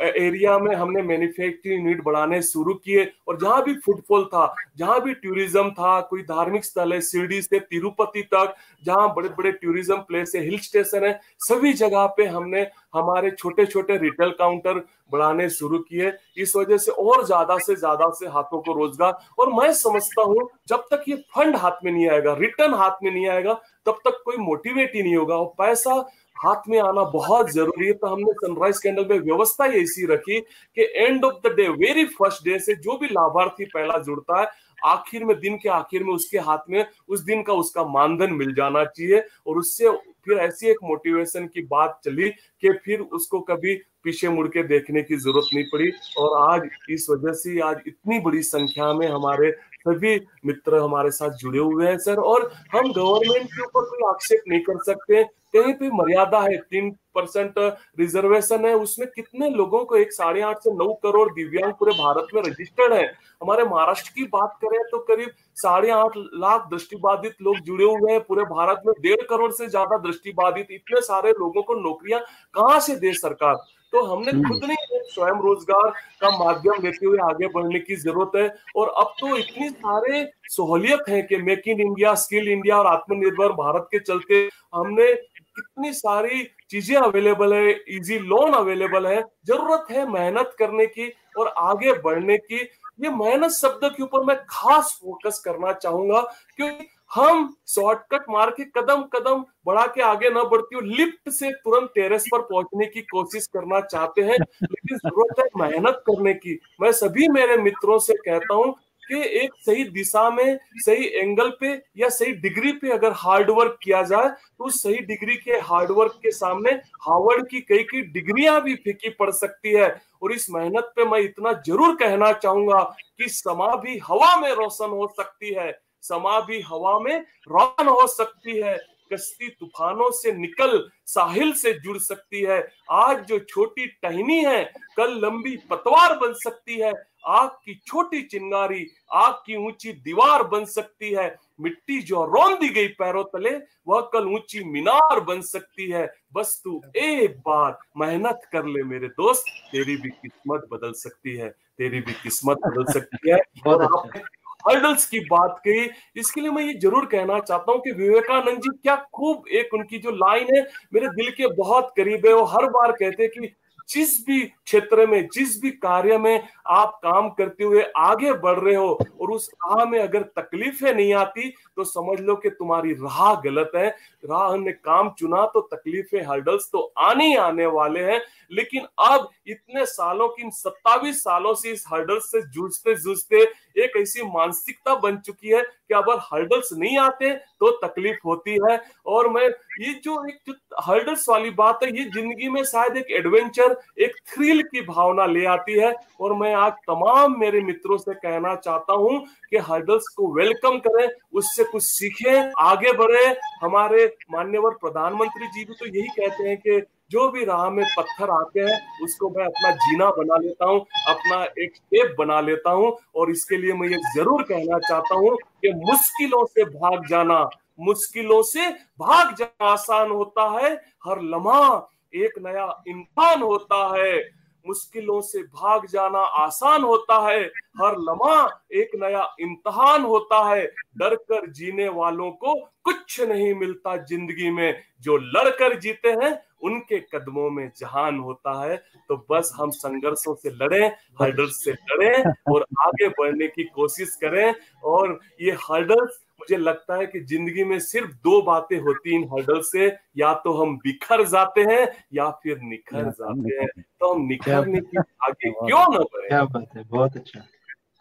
Speaker 5: एरिया में हमने मैन्युफैक्चरिंग यूनिट बढ़ाने शुरू किए और जहाँ भी फुटफॉल था, जहाँ भी टूरिज़्म था, कोई धार्मिक स्थल है, शिरडी से तिरुपति तक, जहाँ बड़े बड़े टूरिज़्म प्लेस है हिल स्टेशन है, सभी जगह पे हमने हमारे छोटे छोटे रिटेल काउंटर बढ़ाने शुरू किए। इस वजह से और ज़्यादा से ज़्यादा से हाथों को रोज़गार और मैं समझता हूँ जब तक ये फंड हाथ में नहीं आएगा रिटर्न हाथ में नहीं आएगा, तब तक कोई मोटिवेट ही नहीं होगा और पैसा हाथ में आना बहुत ज़रूरी है। तो हमने सनराइज कैंडल में व्यवस्था ऐसी रखी कि end of the day very first day से जो भी लाभार्थी पहला जुड़ता है, आखिर में, दिन के आखिर में उसके हाथ में, उस दिन का उसका मानधन मिल जाना चाहिए। और उससे फिर ऐसी एक मोटिवेशन की बात चली कि फिर उसको कभी पीछे मुड़ के देखने की ज़रूरत नहीं पड़ी। और आज इस वजह से आज इतनी बड़ी संख्या में हमारे सभी मित्र हमारे साथ जुड़े हुए हैं, सर। और हम गवर्नमेंट के ऊपर कोई आक्षेप नहीं कर सकते। कहीं पे मर्यादा है तीन परसेंट रिजर्वेशन है उसमें कितने लोगों को एक साढ़े आठ से नौ करोड़ दिव्यांग पूरे भारत में रजिस्टर्ड है? हमारे महाराष्ट्र की बात करें तो करीब साढ़े आठ लाख दृष्टिबाधित लोग जुड़े हुए हैं पूरे भारत में डेढ़ करोड़ से ज़्यादा दृष्टिबाधित इतने सारे लोगों को नौकरियाँ कहाँ से दे सरकार? तो हमने खुद नहीं स्वयं रोज़गार का माध्यम लेते हुए आगे बढ़ने की ज़रूरत है और अब तो इतनी सारे सहूलियत है कि make in India skill India और आत्मनिर्भर भारत के चलते हमने कितनी सारी चीज़ें अवेलेबल है इजी लोन अवेलेबल है, ज़रूरत है मेहनत करने की और आगे बढ़ने की। ये मेहनत शब्द के ऊपर मैं खास फोकस करना चाहूँगा क्योंकि हम शॉर्टकट मार के कदम कदम बढ़ा के आगे न बढ़ती हो लिफ्ट से तुरंत टेरेस पर पहुँचने की कोशिश करना चाहते हैं, लेकिन ज़रूरत है मेहनत करने की। मैं सभी मेरे मित्रों से कहता हूँ कि एक सही दिशा में, सही एंगल पे या सही डिग्री पे अगर हार्ड वर्क किया जाए तो सही डिग्री के हार्ड वर्क के सामने हार्वर्ड की कई कई डिग्रियाँ भी फीकी पड़ सकती है। और इस मेहनत पे मैं इतना ज़रूर कहना चाहूँगा कि समा भी हवा में रोशन हो सकती है, समा भी हवा में रोशन हो सकती है, कश्ती तूफानों से निकल, साहिल से जुड़ सकती है। आज जो छोटी टहनी है, कल लंबी पतवार बन सकती है। आग की छोटी चिंगारी आग की ऊँची दीवार बन सकती है। मिट्टी जो रोन दी गई पैरों तले वह कल ऊँची मीनार बन सकती है। बस तू एक बार मेहनत कर ले मेरे दोस्त तेरी भी किस्मत बदल सकती है। तेरी भी किस्मत बदल सकती है। और आपने हर्डल्स की बात कही। इसके लिए मैं ये ज़रूर कहना चाहता हूँ कि विवेकानंद जी क्या खूब एक उनकी जो लाइन है मेरे दिल के बहुत करीब है। वो हर बार कहते हैं कि जिस भी क्षेत्र में, जिस भी कार्य में आप काम करते हुए आगे बढ़ रहे हो और उस राह में अगर तकलीफें नहीं आती तो समझ लो कि तुम्हारी राह गलत है। राह ने काम चुना तो तकलीफें हर्डल्स तो आने ही आने वाले हैं। लेकिन अब इतने सालों की सत्तावीस सालों से इस हर्डल्स से जूझते जूझते एक ऐसी मानसिकता बन चुकी है कि अगर हर्डल्स नहीं आते तो तकलीफ़ होती है। और मैं, ये जो एक जो हर्डल्स वाली बात है, ये ज़िंदगी में शायद एक एडवेंचर एक थ्रिल की भावना ले आती है। और मैं आज तमाम मेरे मित्रों से कहना चाहता हूँ कि हर्डल्स को वेलकम करें, उससे कुछ सीखें, आगे बढ़े। हमारे मान्यवर प्रधानमंत्री जी भी तो यही कहते हैं कि जो भी राह में पत्थर आते हैं, उसको मैं अपना जीना बना लेता हूँ, अपना एक स्टेप बना लेता हूँ और इसके लिए मैं ये ज़रूर कहना चाहता हूँ कि मुश्किलों से भाग जाना, मुश्किलों से भाग जाना आसान होता है, हर लम्हा एक नया इंसान होता है। मुश्किलों से भाग जाना आसान होता है, हर लम्हा एक नया इम्तहान होता है। डर कर जीने वालों को कुछ नहीं मिलता ज़िंदगी में, जो लड़कर जीते हैं उनके कदमों में जहान होता है तो बस हम संघर्षों से लड़े हर्डल्स से लड़े और आगे बढ़ने की कोशिश करें। और ये हर्डल्स मुझे लगता है कि ज़िंदगी में सिर्फ़ दो बातें होती इन हर्डल से या तो हम बिखर जाते हैं या फिर निखर जाते हैं। तो हम निखरने की आगे क्यों न बढ़े?
Speaker 9: क्या बात है बहुत अच्छा।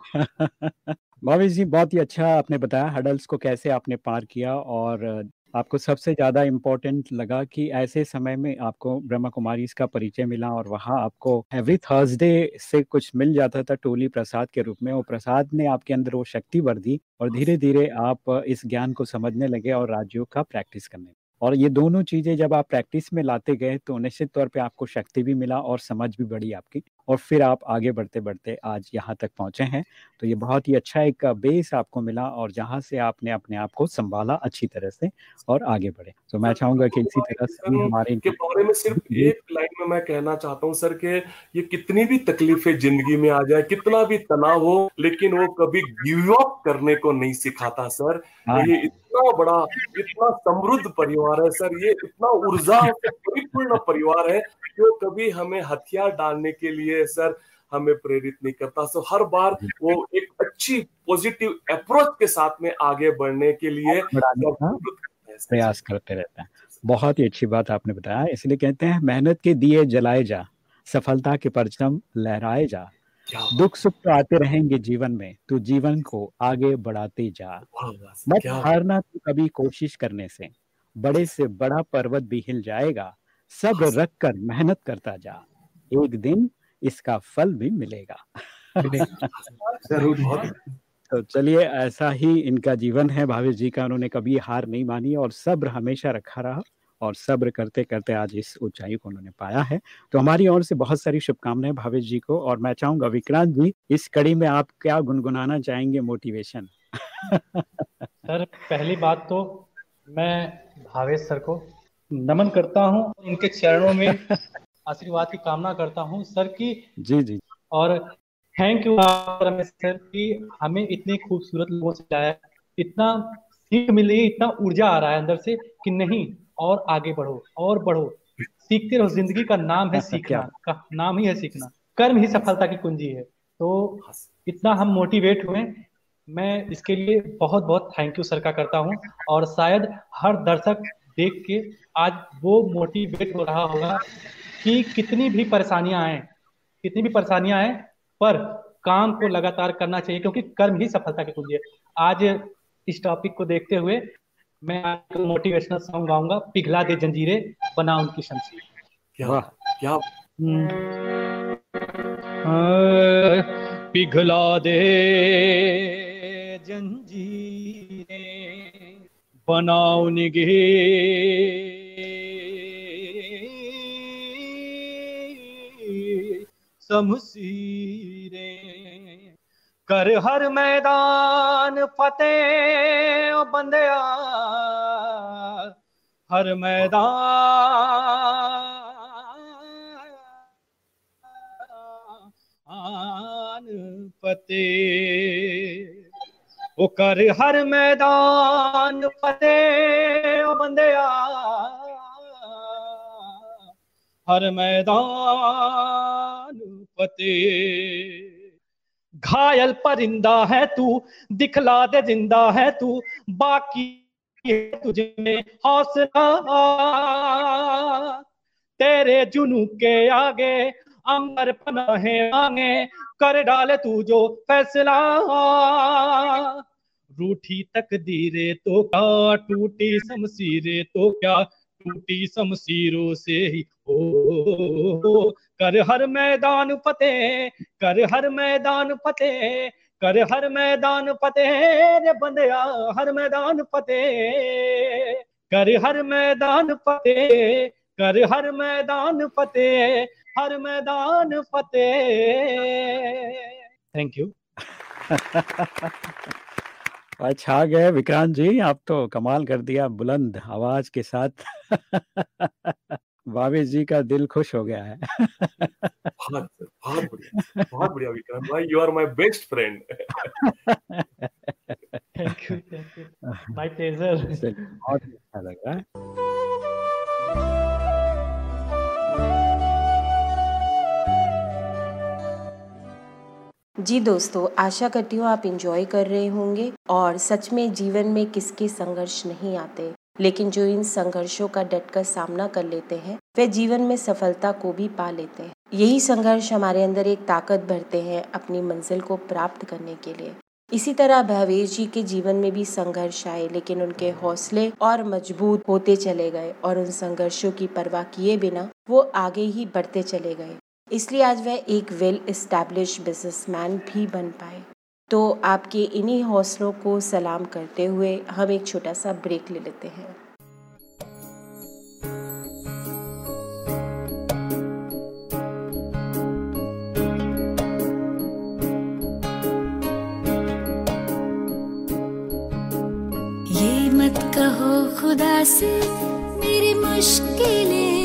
Speaker 3: भावेश जी बहुत ही अच्छा आपने बताया हडल्स को कैसे आपने पार किया और आपको सबसे ज़्यादा इम्पोर्टेंट लगा कि ऐसे समय में आपको ब्रह्मा कुमारी का परिचय मिला और वहाँ आपको एवरी थर्सडे से कुछ मिल जाता था टोली प्रसाद के रूप में। और प्रसाद ने आपके अंदर वो शक्ति भर दी और धीरे धीरे आप इस ज्ञान को समझने लगे और राज्यों का प्रैक्टिस करने और ये दोनों चीज़ें जब आप प्रैक्टिस में लाते गए तो निश्चित तौर पे आपको शक्ति भी मिला और समझ भी बढ़ी आपकी। और फिर आप आगे बढ़ते बढ़ते आज यहाँ तक पहुँचे हैं। तो ये बहुत ही अच्छा एक बेस आपको मिला और जहाँ से आपने अपने आप को संभाला अच्छी तरह से और आगे बढ़े। तो मैं चाहूँगा कि इसी तरह से हमारे
Speaker 5: के बारे में सिर्फ़ एक लाइन में मैं कहना चाहता हूँ सर के ये कितनी भी तकलीफें ज़िंदगी में आ जाए कितना भी तनाव हो लेकिन वो कभी गिव अप करने को नहीं सिखाता सर। ये इतना बड़ा इतना समृद्ध परिवार है सर ये इतना ऊर्जा परिपूर्ण परिवार है जो कभी हमें हथियार डालने के लिए सर हमें प्रेरित नहीं करता। सो हर बार वो एक अच्छी पॉजिटिव अप्रोच के साथ में आगे बढ़ने के लिए
Speaker 3: प्रयास करते रहते हैं। बहुत ही अच्छी बात आपने बताया। इसलिए कहते हैं मेहनत के दिए जलाए जा सफलता के परचम लहराए जा। दुख सुख तो आते रहेंगे जीवन में तू जीवन को आगे बढ़ाते जा। मत हारना तू कभी कोशिश करने से। बड़े से बड़ा पर्वत भी हिल जाएगा। सब रख कर मेहनत करता जा। एक दिन इसका फल भी मिलेगा।
Speaker 9: ज़रूर
Speaker 3: तो चलिए ऐसा ही इनका जीवन है। भावेश जी का उन्होंने कभी हार नहीं मानी और सब्र हमेशा रखा रहा और सब्र करते करते आज इस ऊंचाई को उन्होंने पाया है। तो हमारी ओर से बहुत सारी शुभकामनाएँ भावेश जी को और मैं चाहूँगा विक्रांत जी इस कड़ी में आप क्या गुनगुनाना चाहेंगे मोटिवेशन
Speaker 7: सर पहली बात तो मैं भावेश सर को नमन करता हूँ। उनके चरणों में आशीर्वाद की कामना करता हूँ सर की।
Speaker 3: जी जी।
Speaker 7: और थैंक यू सर कि हमें इतने खूबसूरत लोगों से लाया इतना सीख मिल रही है इतना ऊर्जा आ रहा है अंदर से कि नहीं और आगे बढ़ो और बढ़ो। सीखते रहो ज़िंदगी का नाम है सीखना का नाम ही है सीखना। कर्म ही सफलता की कुंजी है। तो इतना हम मोटिवेट हुए। मैं इसके लिए बहुत बहुत थैंक यू सर का करता हूँ। और शायद हर दर्शक देख के आज वो मोटिवेट हो रहा होगा। कि कितनी भी परेशानियाँ आए कितनी भी परेशानियाँ आए पर काम को लगातार करना चाहिए क्योंकि कर्म ही सफलता की कुंजी है। आज इस टॉपिक को देखते हुए मैं आपको मोटिवेशनल सॉन्ग गाऊँगा पिघला दे जंजीरें बना उनकी शमशीर।
Speaker 5: क्या क्या
Speaker 7: पिघला दे जंजीरें बना उनके शमशीरें। कर हर मैदान फतेह बंदया हर मैदान फतेह। ओ कर हर मैदान फतेह बंदया हर मैदान फतेह घायल परिंदा है तू, दिखला दे ज़िंदा है तू, बाकी तुझे में हौसला। तेरे जुनू के आगे अमर पनाहे मांगे, कर डाले तू जो फैसला। रूठी तकदीरे तो क्या, टूटी शमशीरे तो क्या टूटी शमशीरों से ही। ओ, ओ, ओ कर हर मैदान फतेह कर हर मैदान फतेह कर हर मैदान फतेह रे बंदया हर मैदान फतेह। कर हर मैदान फतेह कर हर मैदान फतेह हर मैदान फतेह। थैंक यू
Speaker 3: अच्छा गए विक्रांत जी आप तो कमाल कर दिया बुलंद आवाज़ के साथ। भावेश जी का दिल खुश हो गया है।
Speaker 5: बहुत बहुत बढ़िया बहुत बढ़िया विक्रांत भाई you are my best friend
Speaker 7: thank you thank you my pleasure
Speaker 3: बहुत अच्छा लग।
Speaker 1: जी दोस्तों, आशा करती हूँ आप इंजॉय कर रहे होंगे और सच में जीवन में किसके संघर्ष नहीं आते, लेकिन जो इन संघर्षों का डट कर सामना कर लेते हैं वे जीवन में सफलता को भी पा लेते हैं। यही संघर्ष हमारे अंदर एक ताकत भरते हैं अपनी मंजिल को प्राप्त करने के लिए। इसी तरह भवेश जी के जीवन में भी संघर्ष आए, लेकिन उनके हौसले और मज़बूत होते चले गए और उन संघर्षों की परवाह किए बिना वो आगे ही बढ़ते चले गए। इसलिए आज वह एक वेल एस्टैब्लिश बिजनेसमैन भी बन पाए। तो आपके इन्हीं हौसलों को सलाम करते हुए हम एक छोटा सा ब्रेक ले लेते हैं।
Speaker 11: ये मत कहो खुदा से मेरी मुश्किलें।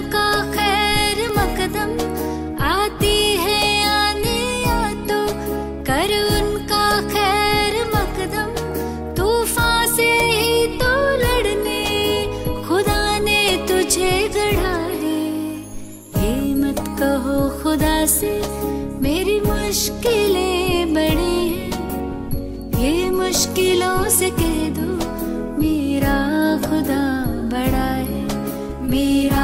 Speaker 11: मुश्किलों से कह दो मेरा खुदा बड़ा है मेरा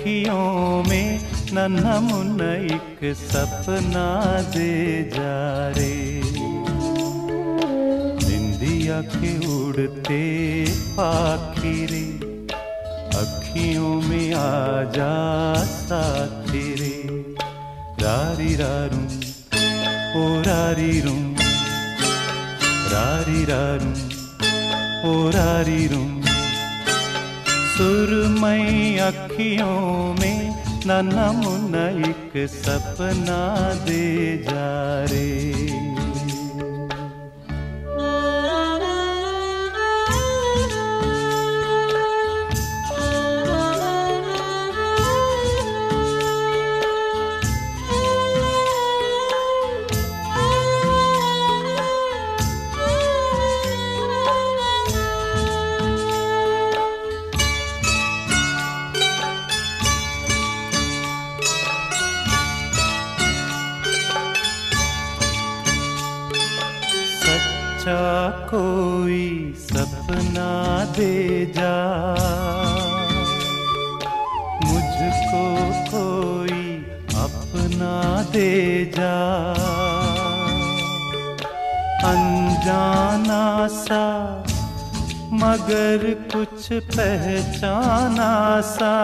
Speaker 12: अखियों में नन्हा मुन्ना एक सपना दे जा रे। बिंदिया के उड़ते पाखिरे, अखियों में आ जा साथी रे रारी रारू, ओ रारी रूम, रारी रारू, ओ रारी रूम। सुरमई अखियों में ननम एक सपना दे जा रे। दे जा। मुझको कोई अपना दे जा। अनजाना सा, मगर कुछ पहचाना सा।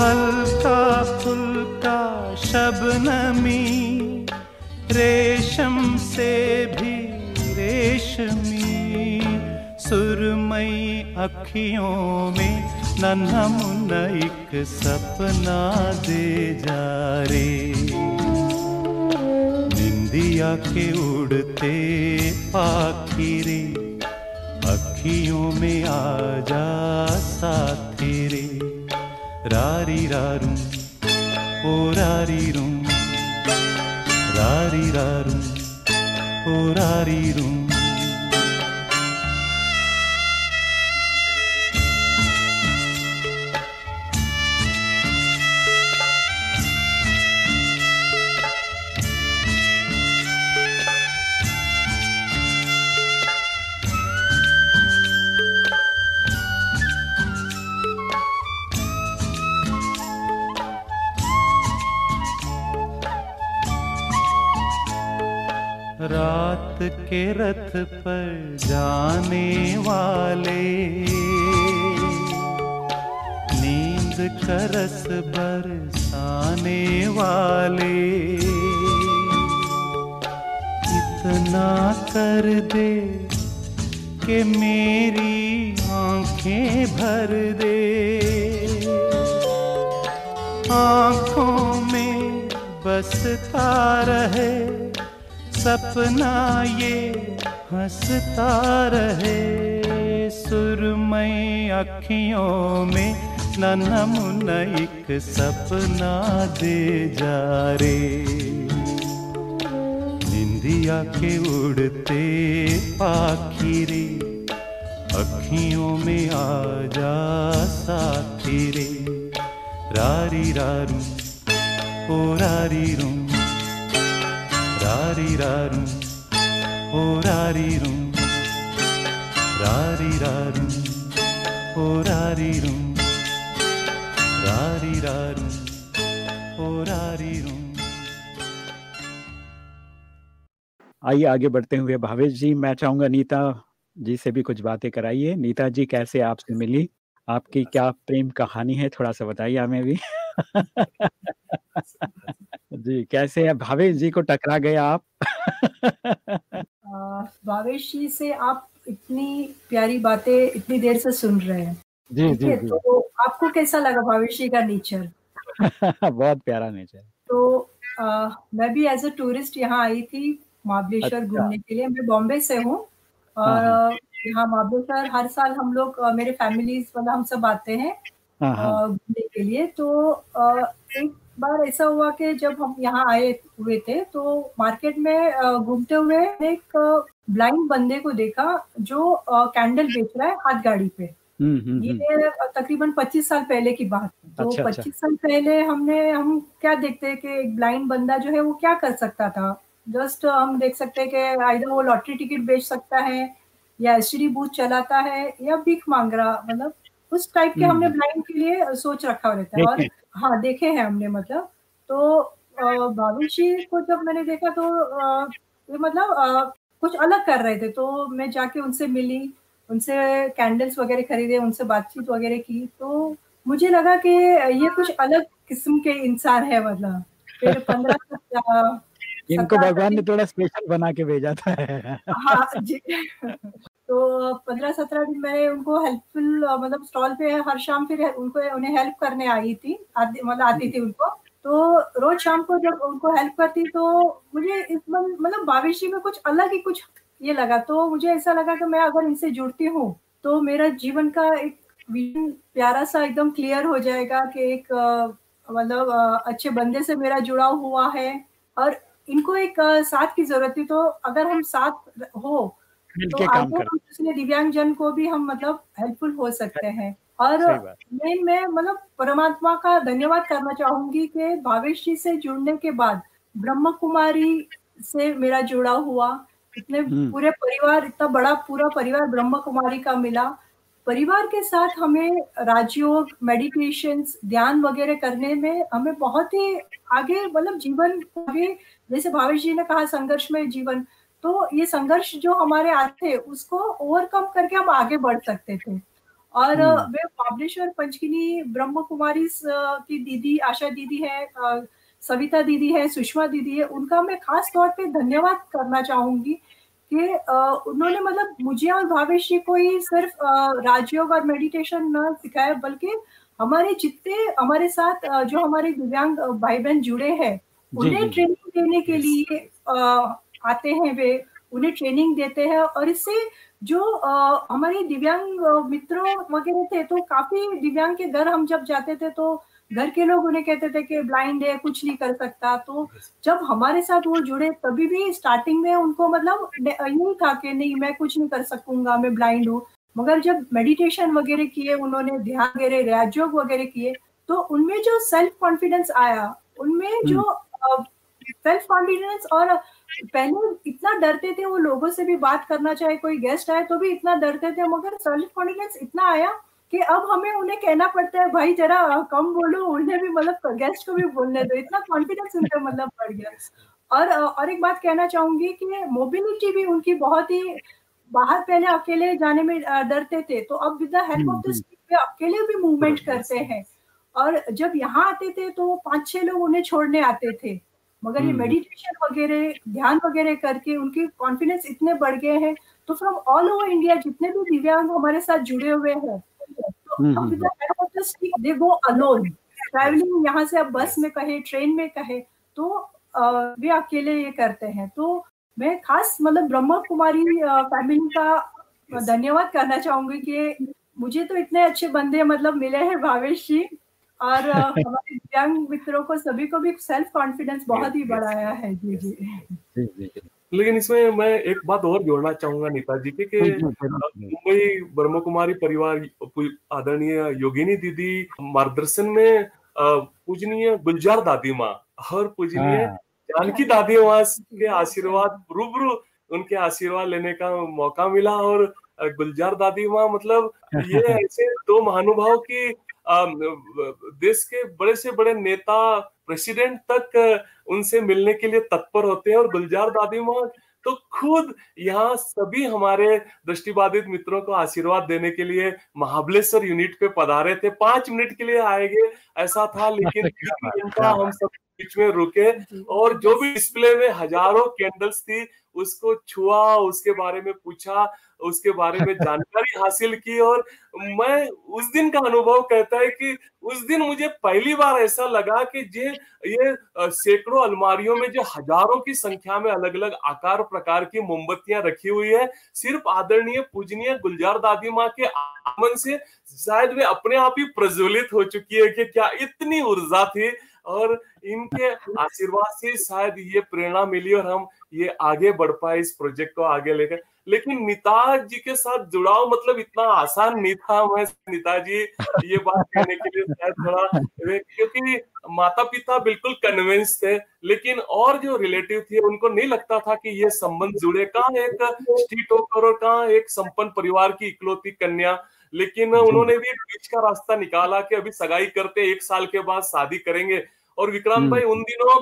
Speaker 12: हल्का फुल्का शबनमी रेशम से भी रेशमी। सुरमई अखियों में नन्हा मुन्ना एक सपना दे जा रे। निंदिया के उड़ते पाखी रे अखियों में आ जा साथी रे रारी रारू, ओ रारी रू, रारी रारू, ओ रारी रू। रात के रथ पर जाने वाले। नींद करस बरसाने वाले। इतना कर दे कि मेरी आँखें भर दे। आँखों में बसता रहे सपना ये हंसता रहे। सुरमई अखियों में मुन्ना एक सपना दे जा रे। निंदिया के उड़ते पाखी रे अखियों में आ जा साथी रे रारी रारू, ओ रारी रू रारी रारू, ओ रारी रू, रारी रारू, ओ रारी रू, रारी रारू, ओ रारी रू।
Speaker 3: आइए, आगे बढ़ते हुए भावेश जी, मैं चाहूँगा नीता जी से भी कुछ बातें कराइए। नीता जी, कैसे आपसे मिली? आपकी क्या प्रेम कहानी है? थोड़ा सा बताइए हमें भी। जी कैसे है? भावेश जी को टकरा गए आप।
Speaker 4: भावेश जी से आप इतनी प्यारी बातें इतनी देर से सुन रहे हैं।
Speaker 3: जी जी, जी।
Speaker 4: तो आपको कैसा लगा भावेश जी का नेचर?
Speaker 3: बहुत प्यारा नेचर।
Speaker 4: तो आ, मैं भी एज अ टूरिस्ट यहाँ आई थी महाबलेश्वर
Speaker 3: अच्छा।
Speaker 4: घूमने के लिए। मैं बॉम्बे से हूँ। और यहाँ महाबलेश्वर हर साल हम लोग मेरे फैमिलीज़ वाला हम सब आते हैं घूमने के लिए। तो एक बार ऐसा हुआ कि जब हम यहाँ आए हुए थे तो मार्केट में घूमते हुए एक ब्लाइंड बंदे को देखा जो कैंडल बेच रहा है हाथ गाड़ी पे। ये तकरीबन 25 साल पहले की बात है। तो
Speaker 3: अच्छा,
Speaker 4: 25 साल पहले हमने हम क्या देखते हैं कि एक ब्लाइंड बंदा जो है वो क्या कर सकता था? जस्ट हम देख सकते हैं कि आइधर वो लॉटरी टिकट बेच सकता है या एस बूथ चलाता है या भीख मांग रहा मतलब उस टाइप के हमने ब्लाइंड के लिए सोच रखा रहता है। और हाँ देखे हैं हमने मतलब। तो भविष्य को जब मैंने देखा तो ये मतलब कुछ अलग कर रहे थे। तो मैं जाके उनसे मिली उनसे कैंडल्स वगैरह खरीदे उनसे बातचीत वगैरह की। तो मुझे लगा कि ये कुछ अलग किस्म के इंसान है मतलब। फिर पंद्रह
Speaker 3: इनको भगवान ने थोड़ा स्पेशल बना के भेजा था।
Speaker 4: हाँ जी। तो पंद्रह सत्रह दिन मैंने उनको हेल्पफुल मतलब स्टॉल पे हर शाम फिर उनको, उन्हें हेल्प करने आई थी मतलब आती थी उनको। तो रोज शाम को जब उनको हेल्प करती तो मुझे इस मतलब भविष्य में कुछ अलग ही कुछ ये लगा। तो मुझे ऐसा लगा कि मैं अगर इनसे जुड़ती हूँ तो मेरा जीवन का एक विजन प्यारा सा एकदम क्लियर हो जाएगा कि एक मतलब अच्छे बंदे से मेरा जुड़ाव हुआ है। और इनको एक साथ की ज़रूरत थी तो अगर हम साथ हो तो आगे हम दूसरे दिव्यांग जन को भी हम मतलब हेल्पफुल हो सकते हैं। और मैं मैं मतलब परमात्मा का धन्यवाद करना चाहूँगी कि भावेश जी से जुड़ने के बाद ब्रह्म कुमारी से मेरा जुड़ा हुआ इतने पूरे परिवार इतना बड़ा पूरा परिवार ब्रह्म कुमारी का मिला। परिवार के साथ हमें राजयोग मेडिटेशन ध्यान वगैरह करने में हमें बहुत ही आगे मतलब जीवन आगे जैसे भावेश जी ने कहा संघर्ष में जीवन तो ये संघर्ष जो हमारे आते उसको ओवरकम करके हम आगे बढ़ सकते थे। और वे पब्लिशर पंचकिनी ब्रह्म कुमारी की दीदी आशा दीदी है सविता दीदी है सुषमा दीदी है उनका मैं खास तौर पे धन्यवाद करना चाहूँगी कि उन्होंने मतलब मुझे और भावेश जी को ही सिर्फ़ राजयोग और मेडिटेशन न सिखाया बल्कि हमारे जितने हमारे साथ जो हमारे दिव्यांग भाई बहन जुड़े हैं उन्हें ट्रेनिंग देने के लिए आते हैं वे उन्हें ट्रेनिंग देते हैं और इससे जो हमारे दिव्यांग मित्रों वगैरह थे तो काफ़ी दिव्यांग के घर हम जब जाते थे तो घर के लोग उन्हें कहते थे कि ब्लाइंड है कुछ नहीं कर सकता। तो जब हमारे साथ वो जुड़े तभी भी स्टार्टिंग में उनको मतलब यही था कि नहीं मैं कुछ नहीं कर सकूँगा मैं ब्लाइंड हूँ। मगर जब मेडिटेशन वगैरह किए उन्होंने ध्यान वगैरह राजयोग वगैरह किए तो उनमें जो सेल्फ कॉन्फिडेंस आया उनमें जो सेल्फ कॉन्फिडेंस और पहले इतना डरते थे वो लोगों से भी बात करना चाहे कोई गेस्ट आए तो भी इतना डरते थे मगर सेल्फ कॉन्फिडेंस इतना आया कि अब हमें उन्हें कहना पड़ता है भाई जरा कम बोलो उन्हें भी मतलब गेस्ट को भी बोलने दो। इतना कॉन्फिडेंस उनका मतलब बढ़ गया। और और एक बात कहना चाहूँगी कि मोबिलिटी भी उनकी बहुत ही बाहर पहले अकेले जाने में डरते थे। तो अब with the help of the speak अकेले भी मूवमेंट करते हैं। और जब यहाँ आते थे तो पाँच छह लोग उन्हें छोड़ने आते थे। मगर ये मेडिटेशन वगैरह ध्यान वगैरह करके उनके कॉन्फिडेंस इतने बढ़ गए हैं तो फ्रॉम ऑल ओवर इंडिया जितने भी दिव्यांग हमारे साथ जुड़े हुए हैं दे गो अलोन ट्रैवलिंग यहाँ से आप बस में कहे ट्रेन में कहे तो वे अकेले ये करते हैं। तो मैं खास मतलब ब्रह्मा कुमारी फैमिली का धन्यवाद करना चाहूँगी कि मुझे तो इतने अच्छे बंदे मतलब मिले हैं भावेश जी। और हमारे यंग मित्रों को सभी को भी सेल्फ कॉन्फिडेंस बहुत ही बढ़ाया है। जी जी।
Speaker 5: लेकिन इसमें मैं एक बात और जोड़ना चाहूँगा नीता जी के मुंबई ब्रह्म कुमारी परिवार आदरणीय योगिनी दीदी मार्गदर्शन में पूजनीय गुलजार दादी माँ और पूजनीय हाँ। जानकी दादी माँ के आशीर्वाद रूबरू उनके आशीर्वाद लेने का मौका मिला और गुलजार दादी माँ मतलब ये ऐसे दो महानुभाव की देश के बड़े से बड़े नेता प्रेसिडेंट तक उनसे मिलने के लिए तत्पर होते हैं और गुलजार दादी माँ तो खुद यहाँ सभी हमारे दृष्टिबाधित मित्रों को आशीर्वाद देने के लिए महाबलेश्वर यूनिट पे पधारे थे। पाँच मिनट के लिए आएँगे ऐसा था लेकिन हम सब बीच में रुके और जो भी डिस्प्ले में हज़ारों कैंडल्स थी उसको छुआ उसके बारे में पूछा उसके बारे में जानकारी हासिल की और मैं उस दिन का अनुभव कहता है कि उस दिन मुझे पहली बार ऐसा लगा कि ये ये सैकड़ों अलमारियों में जो हज़ारों की संख्या में अलग अलग आकार प्रकार की मोमबत्तियाँ रखी हुई है सिर्फ़ आदरणीय पूजनीय गुलजार दादी माँ के आगमन से शायद वे अपने आप ही प्रज्वलित हो चुकी है कि क्या इतनी ऊर्जा थी और इनके आशीर्वाद से शायद ये प्रेरणा मिली और हम ये आगे बढ़ पाए इस प्रोजेक्ट को आगे लेकर। लेकिन नीता जी के साथ जुड़ाव मतलब इतना आसान नहीं था मैं नीता जी ये बात कहने के लिए शायद थोड़ा क्योंकि माता पिता बिल्कुल कन्विंस थे, लेकिन और जो रिलेटिव थे उनको नहीं लगता था कि ये संबंध जुड़े। कहा एक स्ट्रीट होकर और कहा एक संपन्न परिवार की इकलौती कन्या लेकिन उन्होंने भी बीच का रास्ता निकाला कि अभी सगाई करते एक साल के बाद शादी करेंगे। और विक्रांत हम्म। भाई उन दिनों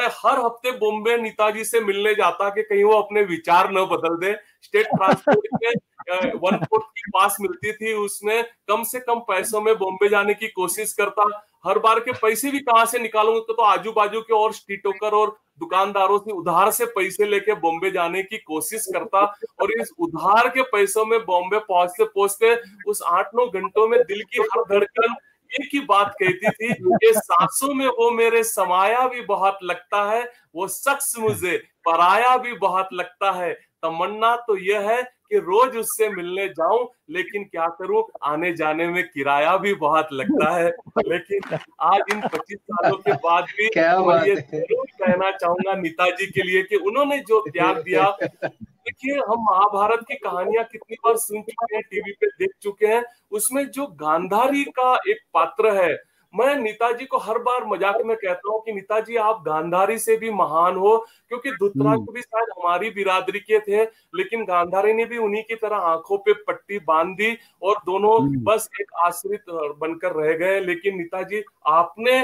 Speaker 5: मैं हर हफ़्ते बॉम्बे नेताजी से मिलने जाता कि कहीं वो अपने विचार न बदल दे। स्टेट ट्रांसपोर्ट में वन फोर्थ की पास मिलती थी उसमें कम से कम पैसों में बॉम्बे जाने की कोशिश करता। हर बार के पैसे भी कहाँ से निकालूँगा? तो, तो आजू बाजू के और स्ट्रीटोकर और दुकानदारों से उधार से पैसे लेके बॉम्बे जाने की कोशिश करता और इस उधार के पैसों में बॉम्बे पहुँचते पहुँचते उस आठ नौ घंटों में दिल की हर धड़कन एक ही बात कहती थी कि सांसों में वो मेरे समाया भी बहुत लगता है वो शख्स मुझे पराया भी बहुत लगता है। तमन्ना तो यह है कि रोज उससे मिलने जाऊँ लेकिन क्या करूँ? आने जाने में किराया भी बहुत लगता है। लेकिन आज इन 25 सालों के बाद भी मैं ये ज़रूर कहना चाहूँगा नेताजी के लिए कि उन्होंने जो त्याग दिया देखिए हम महाभारत की कहानियाँ कितनी बार सुन चुके हैं टीवी पे देख चुके हैं उसमें जो गांधारी का एक पात्र है मैं नेताजी को हर बार मज़ाक में कहता हूँ कि नेताजी आप गांधारी से भी महान हो क्योंकि धुतराष्ट्र भी शायद हमारी बिरादरी के थे लेकिन गांधारी ने भी उन्हीं की तरह आँखों पे पट्टी बाँध दी और दोनों बस एक आश्रित बनकर रह गए। लेकिन नेताजी आपने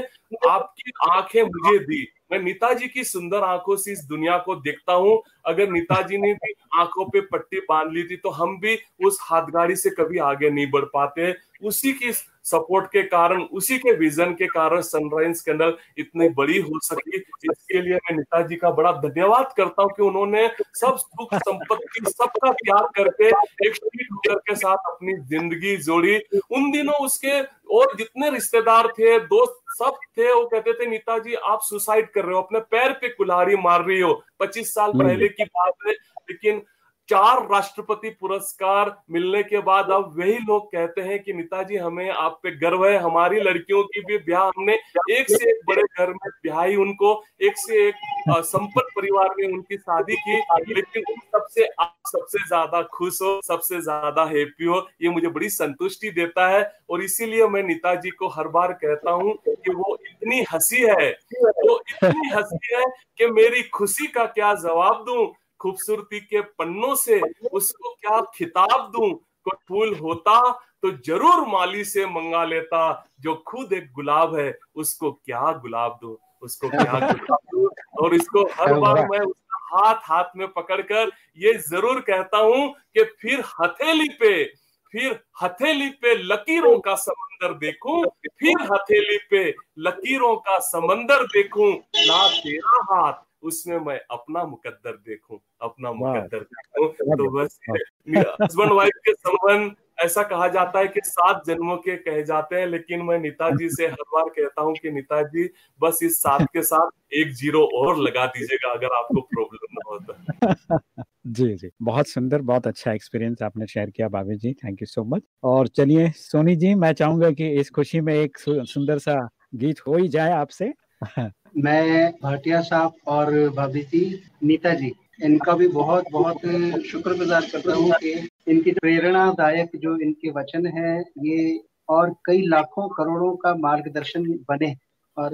Speaker 5: आपकी आँखें मुझे दी। मैं नेताजी की सुंदर आँखों से इस दुनिया को देखता हूँ। अगर नेताजी ने भी आँखों पे पट्टी बाँध ली थी तो हम भी उस हाथगाड़ी से कभी आगे नहीं बढ़ पाते। उसी की सपोर्ट के कारण उसी के विजन के कारण सनराइज कैंडल इतनी बड़ी हो सकी। इसके लिए मैं नेताजी का बड़ा धन्यवाद करता हूँ कि उन्होंने सब सुख संपत्ति सबका त्याग करके एक स्ट्रीट हुकर के साथ अपनी ज़िंदगी जोड़ी। उन दिनों उसके और जितने रिश्तेदार थे दोस्त सब थे वो कहते थे नेताजी आप सुसाइड कर रहे हो अपने पैर पे कुल्हाड़ी मार रही हो। पच्चीस साल पहले की बात है लेकिन चार राष्ट्रपति पुरस्कार मिलने के बाद अब वही लोग कहते हैं कि नेताजी, हमें आप पे गर्व है, हमारी लड़कियों की भी ब्याह, हमने एक से एक बड़े घर में ब्याही उनको, एक से एक संपन्न परिवार में उनकी शादी की, लेकिन सबसे, आप सबसे ज़्यादा खुश हो, सबसे ज़्यादा हैप्पी हो, ये मुझे बड़ी संतुष्टि देता है और इसीलिए मैं नेताजी को हर बार कहता हूँ कि वो इतनी हँसी है, वो इतनी हँसी है कि मेरी खुशी का क्या जवाब दूँ? खूबसूरती के पन्नों से उसको क्या खिताब दूँ? कोई फूल होता तो ज़रूर माली से मंगा लेता। जो खुद एक गुलाब है उसको क्या गुलाब दो? उसको क्या गुलाब दो? और इसको हर बार मैं उसका हाथ हाथ में पकड़कर ये ज़रूर कहता हूँ कि फिर हथेली पे फिर हथेली पे लकीरों का समंदर देखूँ फिर हथेली पे लकीरों का समंदर देखूँ। ना तेरा हाथ उसमें मैं अपना मुकद्दर देखूँ अपना मुकद्दर देखूँ तो बस हस्बैंड वाइफ के संबंध ऐसा कहा जाता है कि सात जन्मों के कहे जाते हैं लेकिन मैं नेताजी से हर बार कहता हूँ कि नेताजी बस इस सात के साथ एक ज़ीरो और लगा दीजिएगा अगर आपको प्रॉब्लम ना हो तो
Speaker 3: जी जी। बहुत सुंदर बहुत अच्छा एक्सपीरियंस आपने शेयर किया भाभी जी थैंक यू सो मच और चलिए सोनी जी मैं चाहूँगा कि इस खुशी में एक सुंदर सा गीत हो ही जाए आपसे।
Speaker 9: मैं भाटिया साहब और भाभी जी नीता जी इनका भी बहुत बहुत शुक्रगुजार करता हूँ कि इनकी प्रेरणादायक जो इनके वचन है, ये और कई लाखों करोड़ों का मार्गदर्शन बने और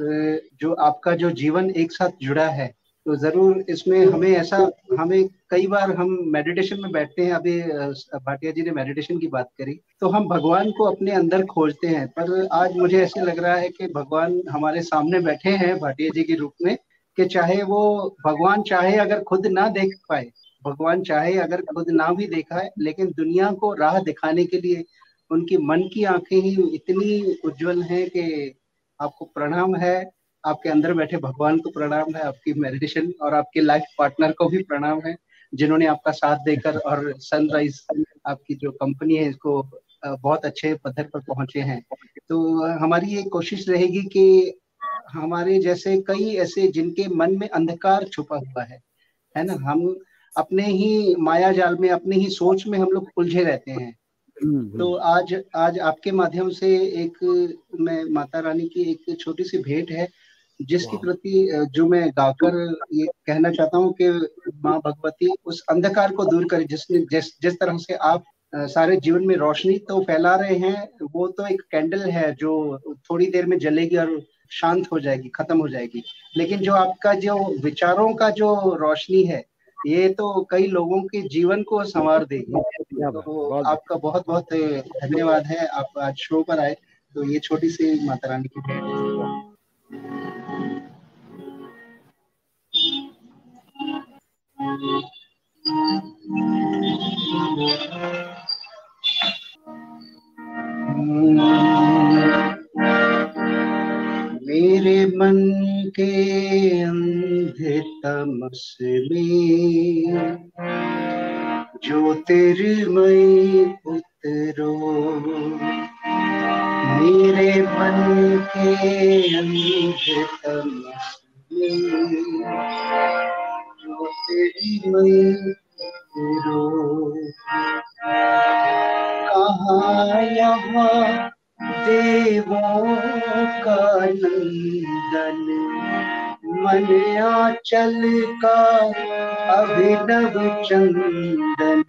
Speaker 9: जो आपका जो जीवन एक साथ जुड़ा है तो ज़रूर इसमें हमें ऐसा, हमें कई बार हम मेडिटेशन में बैठते हैं। अभी भाटिया जी ने मेडिटेशन की बात करी। तो हम भगवान को अपने अंदर खोजते हैं। पर आज मुझे ऐसे लग रहा है कि भगवान हमारे सामने बैठे हैं भाटिया जी के रूप में कि चाहे वो भगवान चाहे अगर खुद ना देख पाए, भगवान चाहे अगर खुद ना भी देखा है, लेकिन दुनिया को राह दिखाने के लिए उनकी मन की आँखें ही इतनी उज्जवल हैं कि आपको प्रणाम है। आपके अंदर बैठे भगवान को प्रणाम है आपकी मेडिटेशन और आपके लाइफ पार्टनर को भी प्रणाम है जिन्होंने आपका साथ देकर और सनराइज आपकी जो कंपनी है इसको बहुत अच्छे पद्धर पर पहुँचे हैं। तो हमारी ये कोशिश रहेगी कि हमारे जैसे कई ऐसे जिनके मन में अंधकार छुपा हुआ है है ना? हम अपने ही माया जाल में अपने ही सोच में हम लोग उलझे रहते हैं। हम्म, तो हम्म। आज आज आपके माध्यम से एक मैं माता रानी की एक छोटी सी भेंट है जिसके प्रति जो मैं गाकर ये कहना चाहता हूँ कि माँ भगवती उस अंधकार को दूर करे जिसने जिस जिस तरह से आप सारे जीवन में रोशनी तो फैला रहे हैं वो तो एक कैंडल है जो थोड़ी देर में जलेगी और शांत हो जाएगी खत्म हो जाएगी। लेकिन जो आपका जो विचारों का जो रोशनी है ये तो कई लोगों के जीवन को संवार देगी। तो आपका बहुत बहुत धन्यवाद है आप आज शो पर आए तो ये छोटी सी माता रानी की मेरे मन के अंधे तमस में ज्योतिर्मय उतरो मेरे मन के अंधे तमस में कहा यहाँ देवों का नंदन मन आचल का अभिनव चंदन।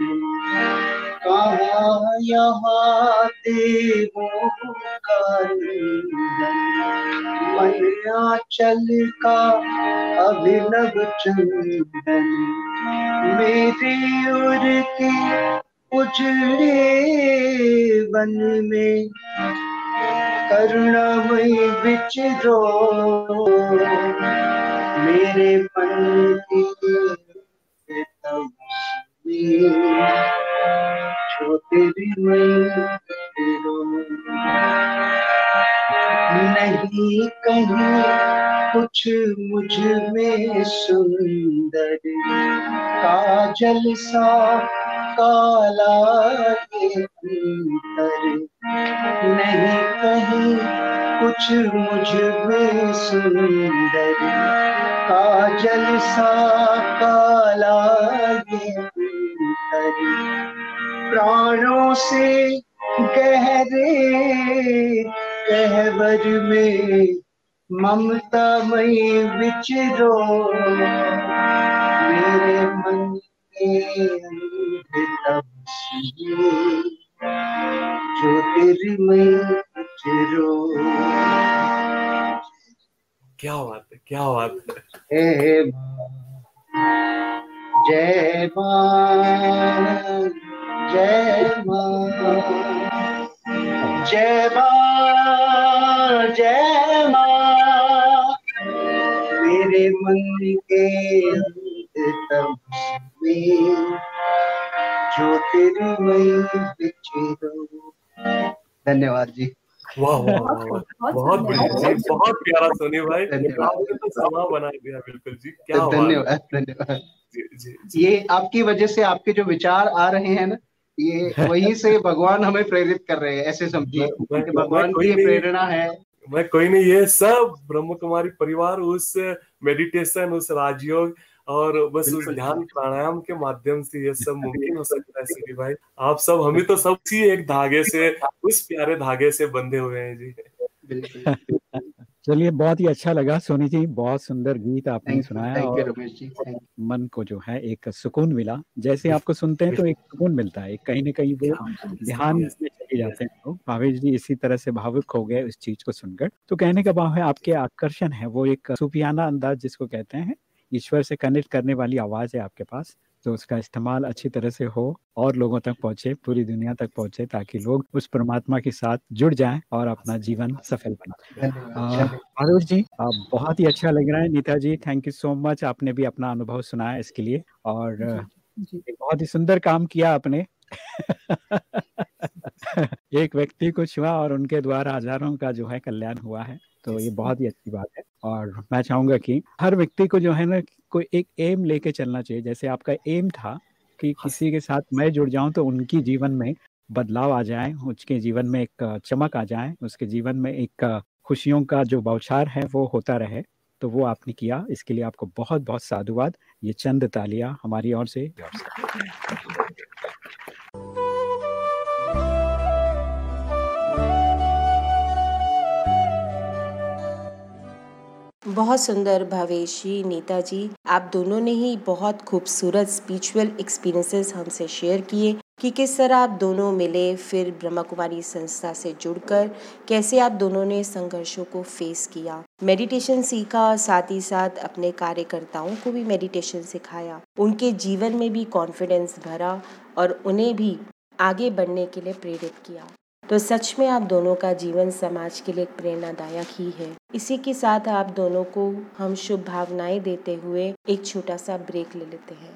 Speaker 9: कहा यहाँ देवों मन आंचल का अभिनव चंदन, मेरी उर के उजड़े वन में करुणामय विचरो। मेरे मन की जो तेरी नहीं कहीं कुछ मुझमें सुंदर काजल सा काला ये नहीं कहीं कुछ मुझमें सुंदर काजल सा काला ये प्राणों से गहरे कहवर में ममता मई विचरो मेरे मन के जो तेरी मई विचरो
Speaker 5: क्या बात है क्या बात है।
Speaker 9: जय माँ। जय माँ जय माँ जय माँ मेरे मन के अंतम में जो। तेरी मई बिछड़ो धन्यवाद जी
Speaker 5: वाह। वाह बहुत बढ़िया जी बहुत प्यारा सोनी भाई। आपने तो समा बना दिया बिल्कुल जी क्या
Speaker 9: धन्यवाद धन्यवाद। ये आपकी वजह से आपके जो विचार आ रहे हैं ना ये वहीं से भगवान हमें प्रेरित कर रहे हैं ऐसे समझिए। भगवान
Speaker 5: कोई
Speaker 9: की प्रेरणा है।
Speaker 5: मैं कोई नहीं ये सब ब्रह्म कुमारी परिवार उस मेडिटेशन उस राजयोग और बस उस ध्यान प्राणायाम के माध्यम से ये सब मुमकिन हो सकता है सीधी भाई। आप सब हमें तो सब एक धागे से उस प्यारे धागे से बंधे हुए हैं जी।
Speaker 9: बिल्कुल।
Speaker 3: चलिए बहुत ही अच्छा लगा सोनी जी बहुत सुंदर गीत आपने सुनाया और मन को जो है एक सुकून मिला। जैसे आपको सुनते हैं तो एक सुकून मिलता है कहीं ना कहीं वो ध्यान में चले जाते हैं लोग। भावेश जी इसी तरह से भावुक हो गए उस चीज़ को सुनकर। तो कहने का भाव है आपके आकर्षण है वो एक सूफियाना अंदाज जिसको कहते हैं ईश्वर से कनेक्ट करने वाली आवाज़ है आपके पास। तो उसका इस्तेमाल अच्छी तरह से हो और लोगों तक पहुँचे पूरी दुनिया तक पहुँचे ताकि लोग उस परमात्मा के साथ जुड़ जाएँ और अपना जीवन सफल बनाए।
Speaker 9: धन्यवाद
Speaker 3: आरुष जी आप बहुत ही अच्छा लग रहा है। Neeta ji thank you so much आपने भी अपना अनुभव सुनाया इसके लिए और एक बहुत ही सुंदर काम किया आपने। एक व्यक्ति को छुआ और उनके द्वारा हज़ारों का जो है कल्याण हुआ है। तो ये बहुत ही अच्छी बात है। और मैं चाहूँगा कि हर व्यक्ति को जो है ना कोई एक एम लेके चलना चाहिए। जैसे आपका एम था कि किसी के साथ मैं जुड़ जाऊँ तो उनकी जीवन में बदलाव आ जाए उसके जीवन में एक चमक आ जाए उसके जीवन में एक खुशियों का जो बौछार है वो होता रहे। तो वो आपने किया। इसके लिए आपको बहुत बहुत साधुवाद। ये चंद तालियाँ हमारी ओर से।
Speaker 1: बहुत सुंदर भावेशी नीता जी आप दोनों ने ही बहुत खूबसूरत स्पिरिचुअल एक्सपीरियंसेस हमसे शेयर किए कि किस तरह आप दोनों मिले, फिर ब्रह्मा कुमारी संस्था से जुड़कर कैसे आप दोनों ने संघर्षों को फेस किया। मेडिटेशन सीखा और साथ ही साथ अपने कार्यकर्ताओं को भी मेडिटेशन सिखाया। उनके जीवन में भी कॉन्फिडेंस भरा और उन्हें भी आगे बढ़ने के लिए प्रेरित किया। तो सच में आप दोनों का जीवन समाज के लिए प्रेरणादायक ही है। इसी के साथ आप दोनों को हम शुभ भावनाएँ देते हुए एक छोटा सा ब्रेक ले लेते हैं।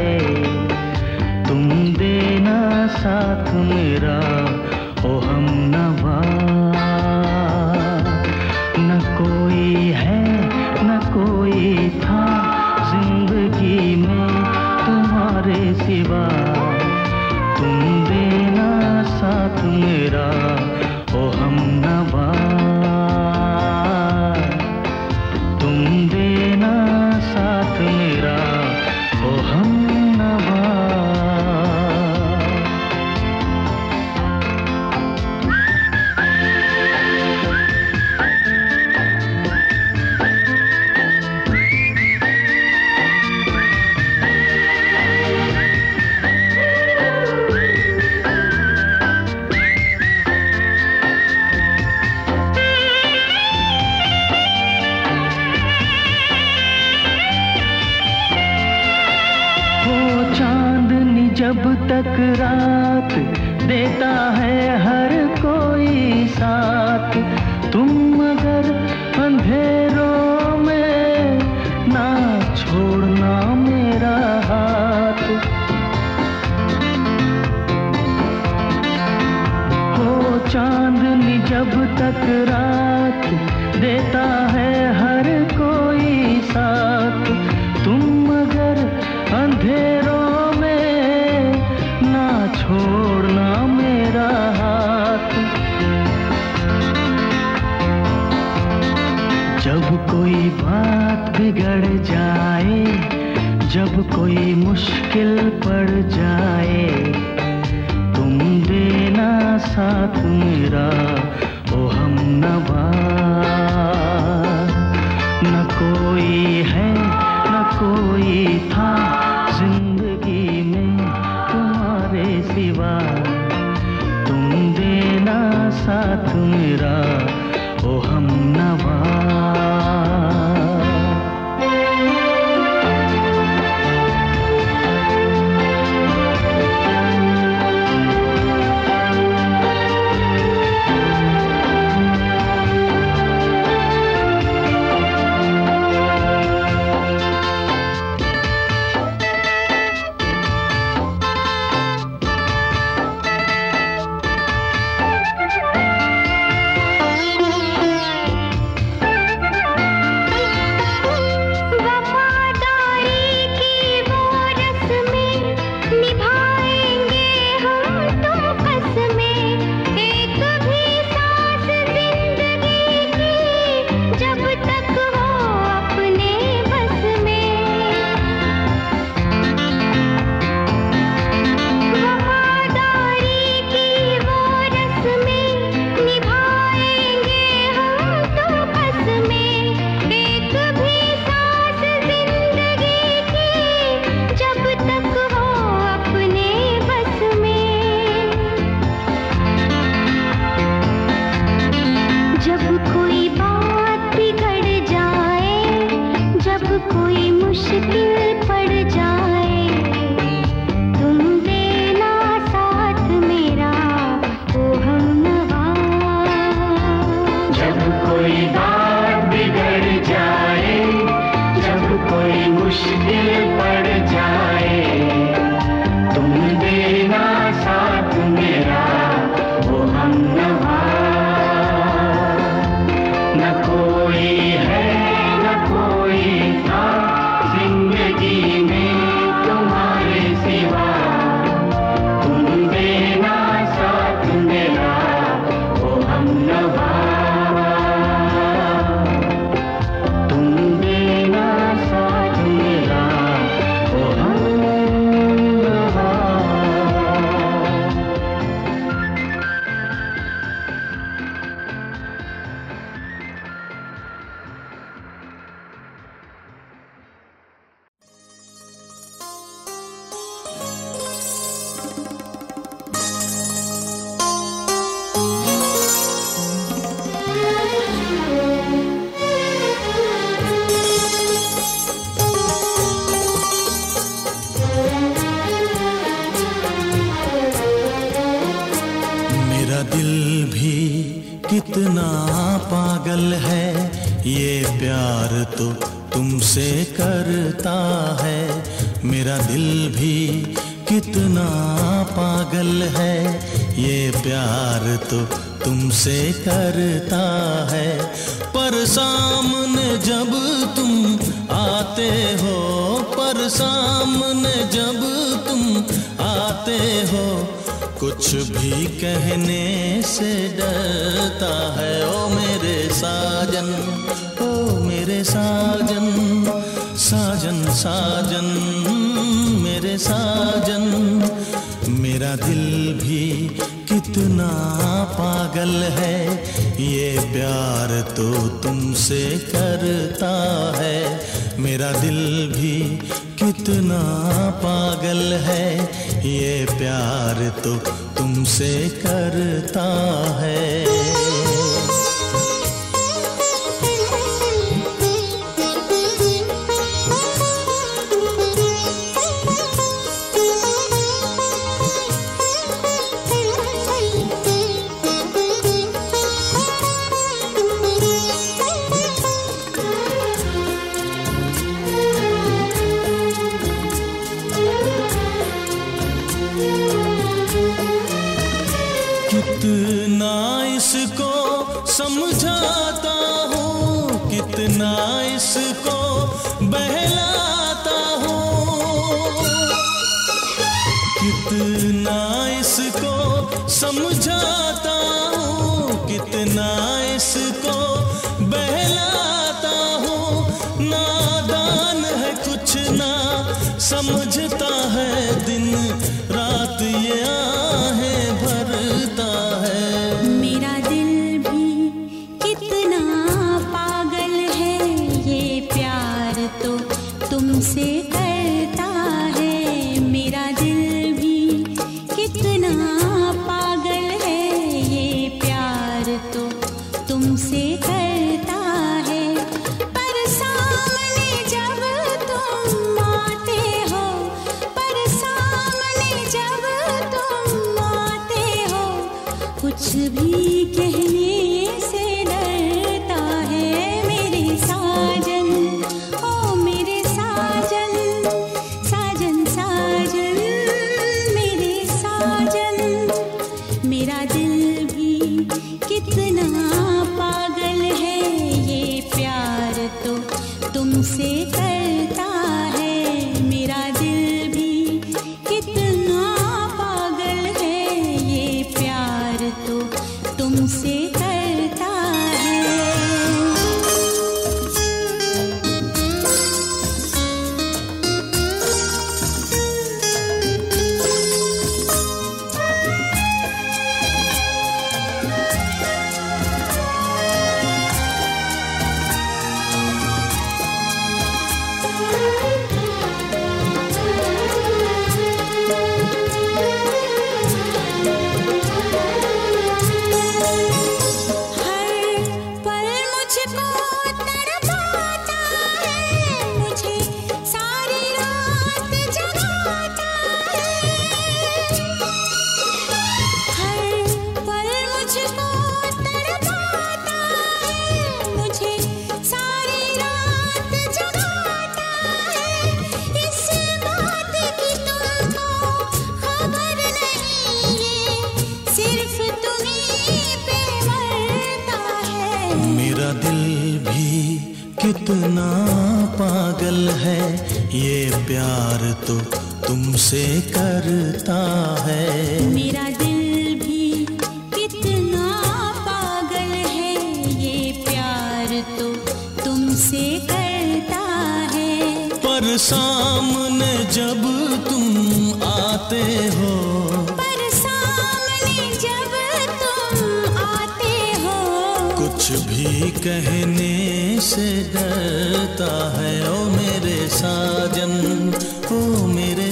Speaker 13: कोई मुश्किल पड़ जाए तुम देना साथ मेरा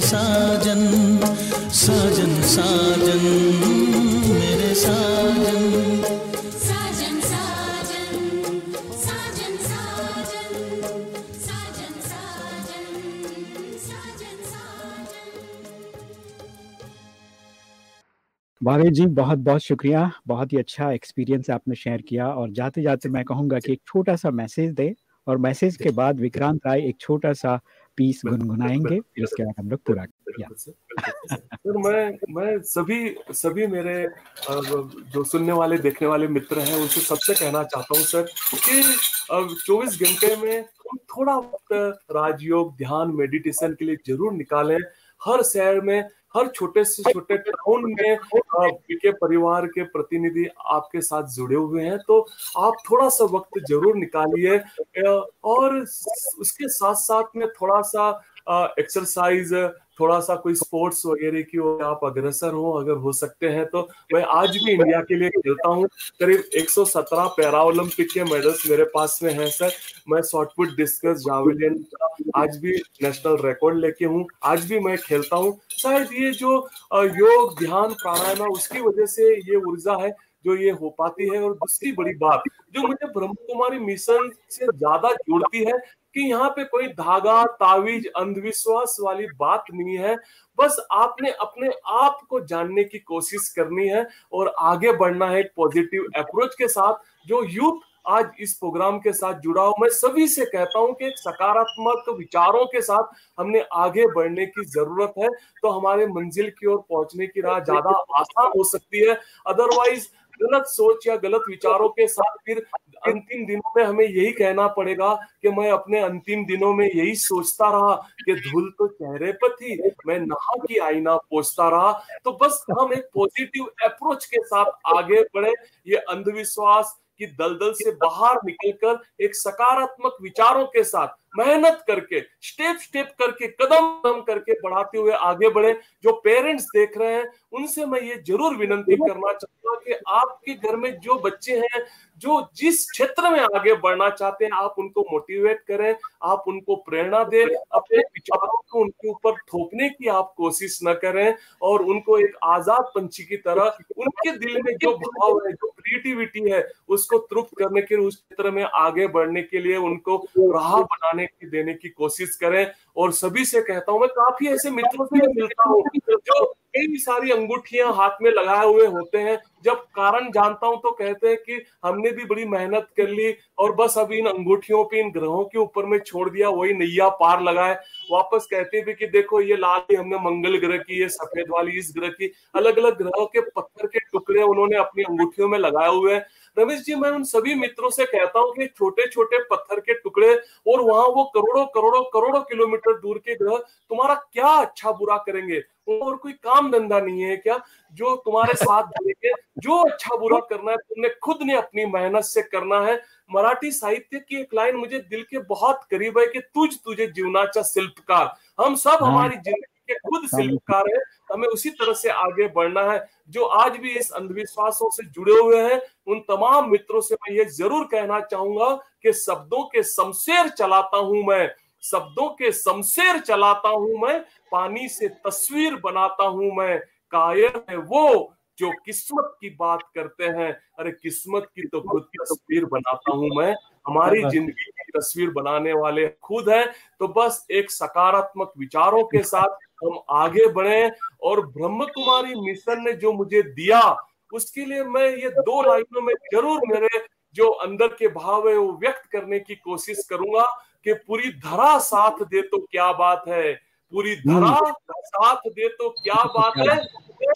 Speaker 14: साजन साजन साजन मेरे साजन।
Speaker 13: साजन
Speaker 3: जी बहुत बहुत शुक्रिया। बहुत ही अच्छा एक्सपीरियंस आपने शेयर किया और जाते जाते मैं कहूँगा कि एक छोटा सा मैसेज दे और मैसेज के बाद विक्रांत राय एक छोटा सा पीस गुनगुनाएँगे फिर उसके बाद हम लोग पूरा
Speaker 5: सर मैं मैं सभी सभी मेरे जो सुनने वाले देखने वाले मित्र हैं उनसे सबसे कहना चाहता हूँ सर कि 24 घंटे में थोड़ा वक्त राजयोग ध्यान मेडिटेशन के लिए ज़रूर निकालें। हर शहर में हर छोटे से छोटे टाउन में के परिवार के प्रतिनिधि आपके साथ जुड़े हुए हैं तो आप थोड़ा सा वक्त ज़रूर निकालिए। और उसके साथ साथ में थोड़ा सा एक्सरसाइज थोड़ा सा कोई स्पोर्ट्स वगैरह की ओर आप अग्रसर हो, अगर हो सकते हैं तो। मैं आज भी इंडिया के लिए खेलता हूँ। करीब 117 पैरा ओलंपिक के मेडल्स मेरे पास में हैं, सर। मैं शॉर्टपुट डिस्कस, जावेलिन आज भी नेशनल रिकॉर्ड लेके हूँ। आज भी मैं खेलता हूँ। शायद ये जो योग, ध्यान, प्राणायाम उसकी वजह से ये ऊर्जा है, जो ये हो पाती है। और दूसरी बड़ी बात, जो मुझे ब्रह्म कुमारी मिशन से ज़्यादा जुड़ती है कि यहाँ पे कोई धागा, तावीज, अंधविश्वास वाली बात नहीं है। बस आपने अपने आप को जानने की कोशिश करनी है और आगे बढ़ना है एक पॉजिटिव अप्रोच के साथ। जो यूथ आज इस प्रोग्राम के साथ जुड़ा हो, मैं सभी से कहता हूँ कि एक सकारात्मक विचारों के साथ हमने आगे बढ़ने की ज़रूरत है। तो हमारे मंजिल की ओर पहुँचने की राह ज़्यादा आसान हो सकती है। अदरवाइज़ गलत सोच या गलत विचारों के साथ फिर अंतिम दिनों में हमें यही कहना पड़ेगा कि मैं अपने अंतिम दिनों में यही सोचता रहा कि धूल तो चेहरे पर थी, मैं नहा की आईना पोछता रहा। तो बस हम एक पॉजिटिव अप्रोच के साथ आगे बढ़े। ये अंधविश्वास की दलदल से बाहर निकलकर एक सकारात्मक विचारों के साथ मेहनत करके, स्टेप स्टेप करके, कदम कदम करके बढ़ाते हुए आगे बढ़े, जो पेरेंट्स देख रहे हैं, उनसे मैं ये ज़रूर विनंती करना चाहूँगा कि आपके घर में जो बच्चे हैं, जो जिस क्षेत्र में आगे बढ़ना चाहते हैं, आप उनको मोटिवेट करें, आप उनको प्रेरणा दें, अपने विचारों को उनके ऊपर थोपने की आप कोशिश न करें और उनको एक आज़ाद पंछी की तरह, उनके दिल में जो भाव है, जो क्रिएटिविटी है, उसको तृप्त करने के उस क्षेत्र में आगे बढ़ने के लिए उनको राह बनाने की, देने की कोशिश करें। और सभी से कहता हूँ मैं, काफ़ी ऐसे मित्रों से मिलता हूँ, जो कई सारी अंगूठियाँ हाथ में लगाए हुए होते हैं। जब कारण जानता हूँ तो कहते हैं कि हमने भी बड़ी मेहनत कर ली और बस अब इन अंगूठियों पे, इन ग्रहों के ऊपर में छोड़ दिया, वही नैया पार लगाए। वापस कहते भी कि देखो, ये लाल हमने मंगल ग्रह की, ये सफ़ेद वाली इस ग्रह की। अलग अलग ग्रहों के पत्थर के टुकड़े उन्होंने अपनी अंगूठियों में लगाए हुए हैं। रमेश जी मैं उन सभी मित्रों से कहता हूँ कि छोटे छोटे पत्थर के टुकड़े और वहाँ वो करोड़ों करोड़ों करोड़ों किलोमीटर दूर के ग्रह तुम्हारा क्या अच्छा बुरा करेंगे? और कोई काम धंधा नहीं है क्या? जो तुम्हारे साथ जुड़ेंगे जो अच्छा बुरा करना है तुमने खुद ने अपनी मेहनत से करना है। मराठी साहित्य की एक लाइन मुझे दिल के बहुत करीब है कि तुझ तुझे जीवनाचा शिल्पकार। हम सब हमारी ज़िंदगी के खुद शिल्पकार है। हमें उसी तरह से आगे बढ़ना है। जो आज भी इस अंधविश्वासों से जुड़े हुए हैं उन तमाम मित्रों से मैं ये ज़रूर कहना चाहूँगा कि शब्दों के शमशेर चलाता हूँ मैं शब्दों के शमशेर चलाता हूँ मैं पानी से तस्वीर बनाता हूँ मैं कायर है वो जो किस्मत की बात करते हैं। अरे किस्मत की तो खुद की तस्वीर बनाता हूँ मैं हमारी ज़िंदगी की तस्वीर बनाने वाले खुद है। तो बस एक सकारात्मक विचारों के साथ हम आगे बढ़े और ब्रह्म कुमारी मिशन ने जो मुझे दिया उसके लिए मैं ये दो लाइनों में ज़रूर मेरे जो अंदर के भाव है वो व्यक्त करने की कोशिश करूँगा कि पूरी धरा साथ दे तो क्या बात है? पूरी धरा साथ दे तो क्या बात है?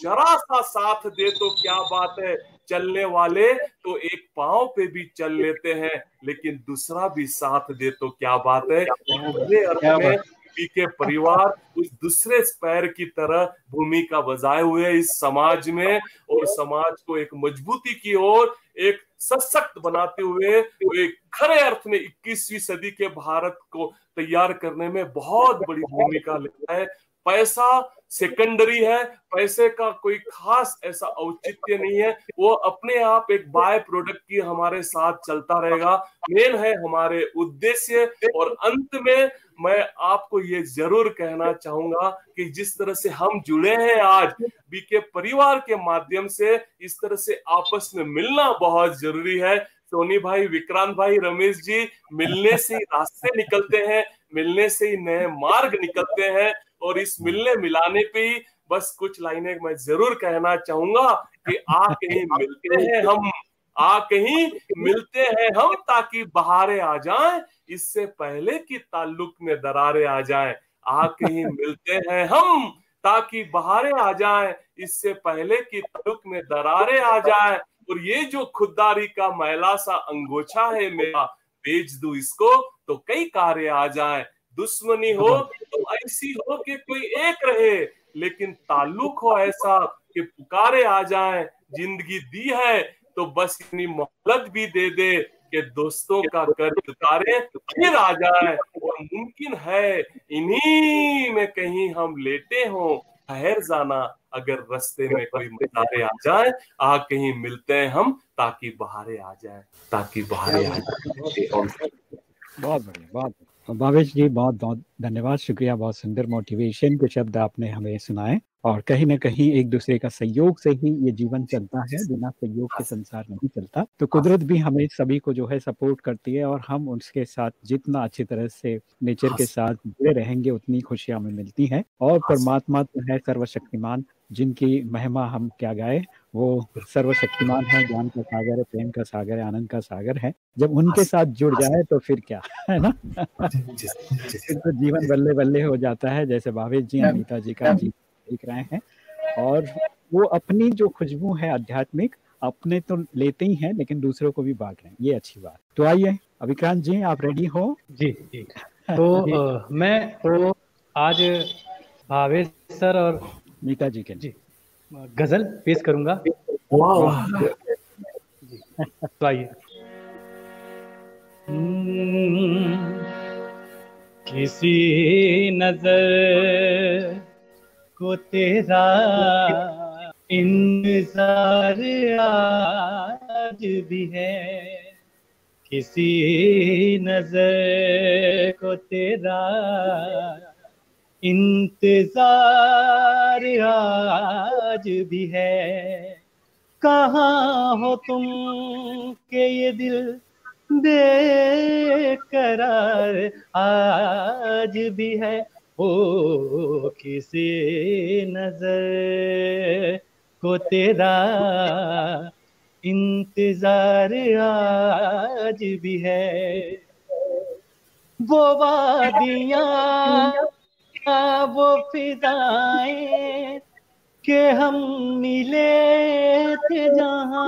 Speaker 5: जरा सा साथ दे तो क्या बात है? चलने वाले तो एक पाँव पे भी चल लेते हैं लेकिन दूसरा भी साथ दे तो क्या बात है? अर्थ में के परिवार उस दूसरे पैर की तरह भूमिका बजाए हुए इस समाज में और समाज को एक मजबूती की ओर एक सशक्त बनाते हुए एक खरे अर्थ में 21वीं सदी के भारत को तैयार करने में बहुत बड़ी भूमिका लेता है। पैसा सेकेंडरी है, पैसे का कोई खास ऐसा औचित्य नहीं है। वो अपने आप एक बाय प्रोडक्ट की हमारे साथ चलता रहेगा। मेन है हमारे उद्देश्य और अंत में मैं आपको ये ज़रूर कहना चाहूँगा कि जिस तरह से हम जुड़े हैं आज, बीके परिवार के माध्यम से इस तरह से आपस में मिलना बहुत ज़रूरी है। सोनी भाई, विक्रांत भाई, रमेश जी, मिलने से ही रास्ते निकलते हैं, मिलने से ही नए मार्ग निकलते हैं। और इस मिलने मिलाने पे बस कुछ लाइनें मैं ज़रूर कहना चाहूँगा कि आ कहीं मिलते हैं हम आ कहीं मिलते हैं हम ताकि बहारे आ जाएँ इससे पहले कि ताल्लुक में दरारे आ जाएँ। आ कहीं मिलते हैं हम ताकि बहारे आ जाएँ इससे पहले कि ताल्लुक में दरारे आ जाएँ। और ये जो खुददारी का मैला सा अंगोछा है मेरा बेच दू इसको तो कई कार्य आ जाएँ। दुश्मनी हो तो ऐसी हो कि कोई एक रहे लेकिन ताल्लुक हो ऐसा कि पुकारे आ जाए ज़िंदगी दी है तो बस इतनी मोहलत भी दे दे कि दोस्तों का कर्ज उतारे फिर आ जाए और मुमकिन है इन्हीं में कहीं हम लेटे हों। ठहर जाना अगर रस्ते में कोई मजारे आ जाए आ कहीं मिलते हैं हम ताकि बहारे आ जाए ताकि बहारे आ जाए।
Speaker 3: बहुत बढ़िया बहुत बढ़िया। भावेश जी बहुत बहुत धन्यवाद। शुक्रिया बहुत सुंदर मोटिवेशन के शब्द आपने हमें सुनाए। और कहीं ना कहीं एक दूसरे का सहयोग से ही ये जीवन चलता है बिना सहयोग के संसार नहीं चलता। तो कुदरत भी हमें सभी को जो है सपोर्ट करती है और हम उसके साथ जितना अच्छी तरह से नेचर के साथ जुड़े रहेंगे उतनी खुशियाँ हमें मिलती हैं। और परमात्मा तो है सर्वशक्तिमान जिनकी महिमा हम क्या गाए वो सर्वशक्तिमान है ज्ञान का सागर है प्रेम का सागर है आनंद का सागर है। जब उनके साथ जुड़ जाए तो फिर क्या है ना? तो जीवन बल्ले बल्ले हो जाता है जैसे भावेश जी अनीता जी का जी। देख रहे हैं। और वो अपनी जो खुशबू है आध्यात्मिक अपने तो लेते ही हैं लेकिन दूसरों को भी बांट रहे हैं। ये अच्छी बात। तो आइए अभिक्रांत जी आप रेडी हो?
Speaker 7: जी जी। तो अ, मैं तो आज भावेश सर और
Speaker 3: नीता जी के
Speaker 7: जी गज़ल पेश करूँगा।
Speaker 5: वाह।
Speaker 7: तो आइए। हम्म, किसी नज़र को तेरा इंतज़ार आज भी है। किसी नज़र को तेरा इंतज़ार आज भी है। कहाँ हो तुम के ये दिल बेकरार आज भी है? ओ किसी नज़र को तेरा इंतज़ार आज भी है। वो वादियाँ, वो फिजाएँ के हम मिले थे जहाँ।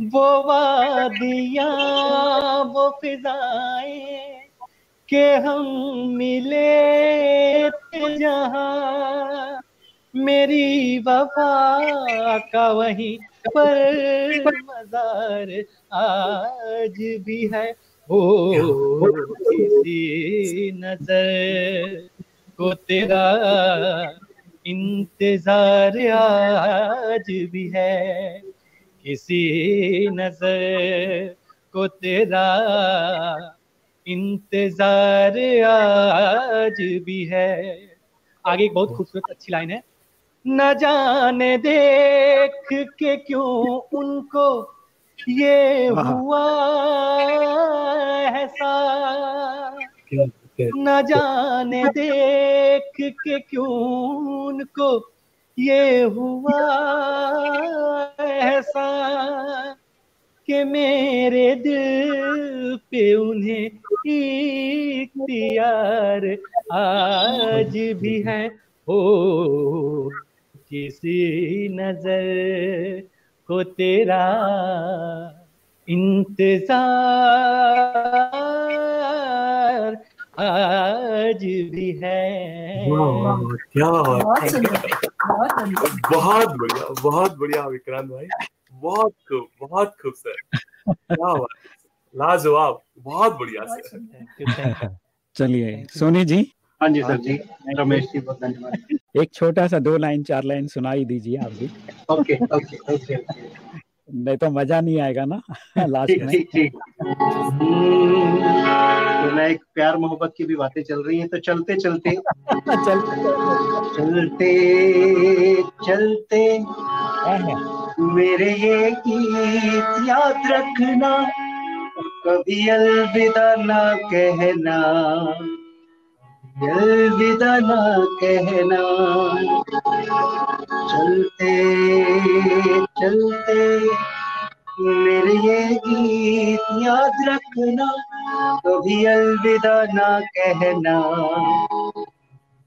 Speaker 7: वो वादियाँ, वो फिजाएँ के हम मिले जहाँ। मेरी वफा का वहीं पर मजार आज भी है। ओ, किसी नज़र को तेरा इंतज़ार आज भी है। किसी नज़र को तेरा इंतज़ार आज भी है। आगे एक बहुत खूबसूरत अच्छी लाइन है। न जाने देख के क्यों उनको ये हुआ ऐसा न जाने देख के क्यों उनको ये हुआ ऐसा कि मेरे दिल पे उन्हें इख्तियार आज भी है ओ किसी नज़र को तेरा इंतज़ार आज भी है।
Speaker 5: क्या
Speaker 4: बहुत बहुत
Speaker 5: बढ़िया बहुत बढ़िया विक्रांत भाई। बहुत खूब बहुत खूब सर। क्या बात है। लाजवाब बहुत बढ़िया.
Speaker 3: चलिए सोनी जी?
Speaker 9: हाँ जी सर जी। रमेश जी बहुत धन्यवाद।
Speaker 3: एक छोटा सा दो लाइन चार लाइन सुनाई दीजिए आप भी।
Speaker 9: ओके ओके ओके
Speaker 3: नहीं तो मज़ा नहीं आएगा ना लास्ट में।
Speaker 9: ठीक ठीक तो मैं एक प्यार मोहब्बत की भी बातें चल रही हैं तो चलते चलते।
Speaker 3: चल
Speaker 9: चलते चलते। मेरे ये गीत याद रखना। कभी अलविदा ना कहना, अलविदा ना कहना। चलते चलते, मेरे ये गीत याद रखना। कभी अलविदा ना कहना,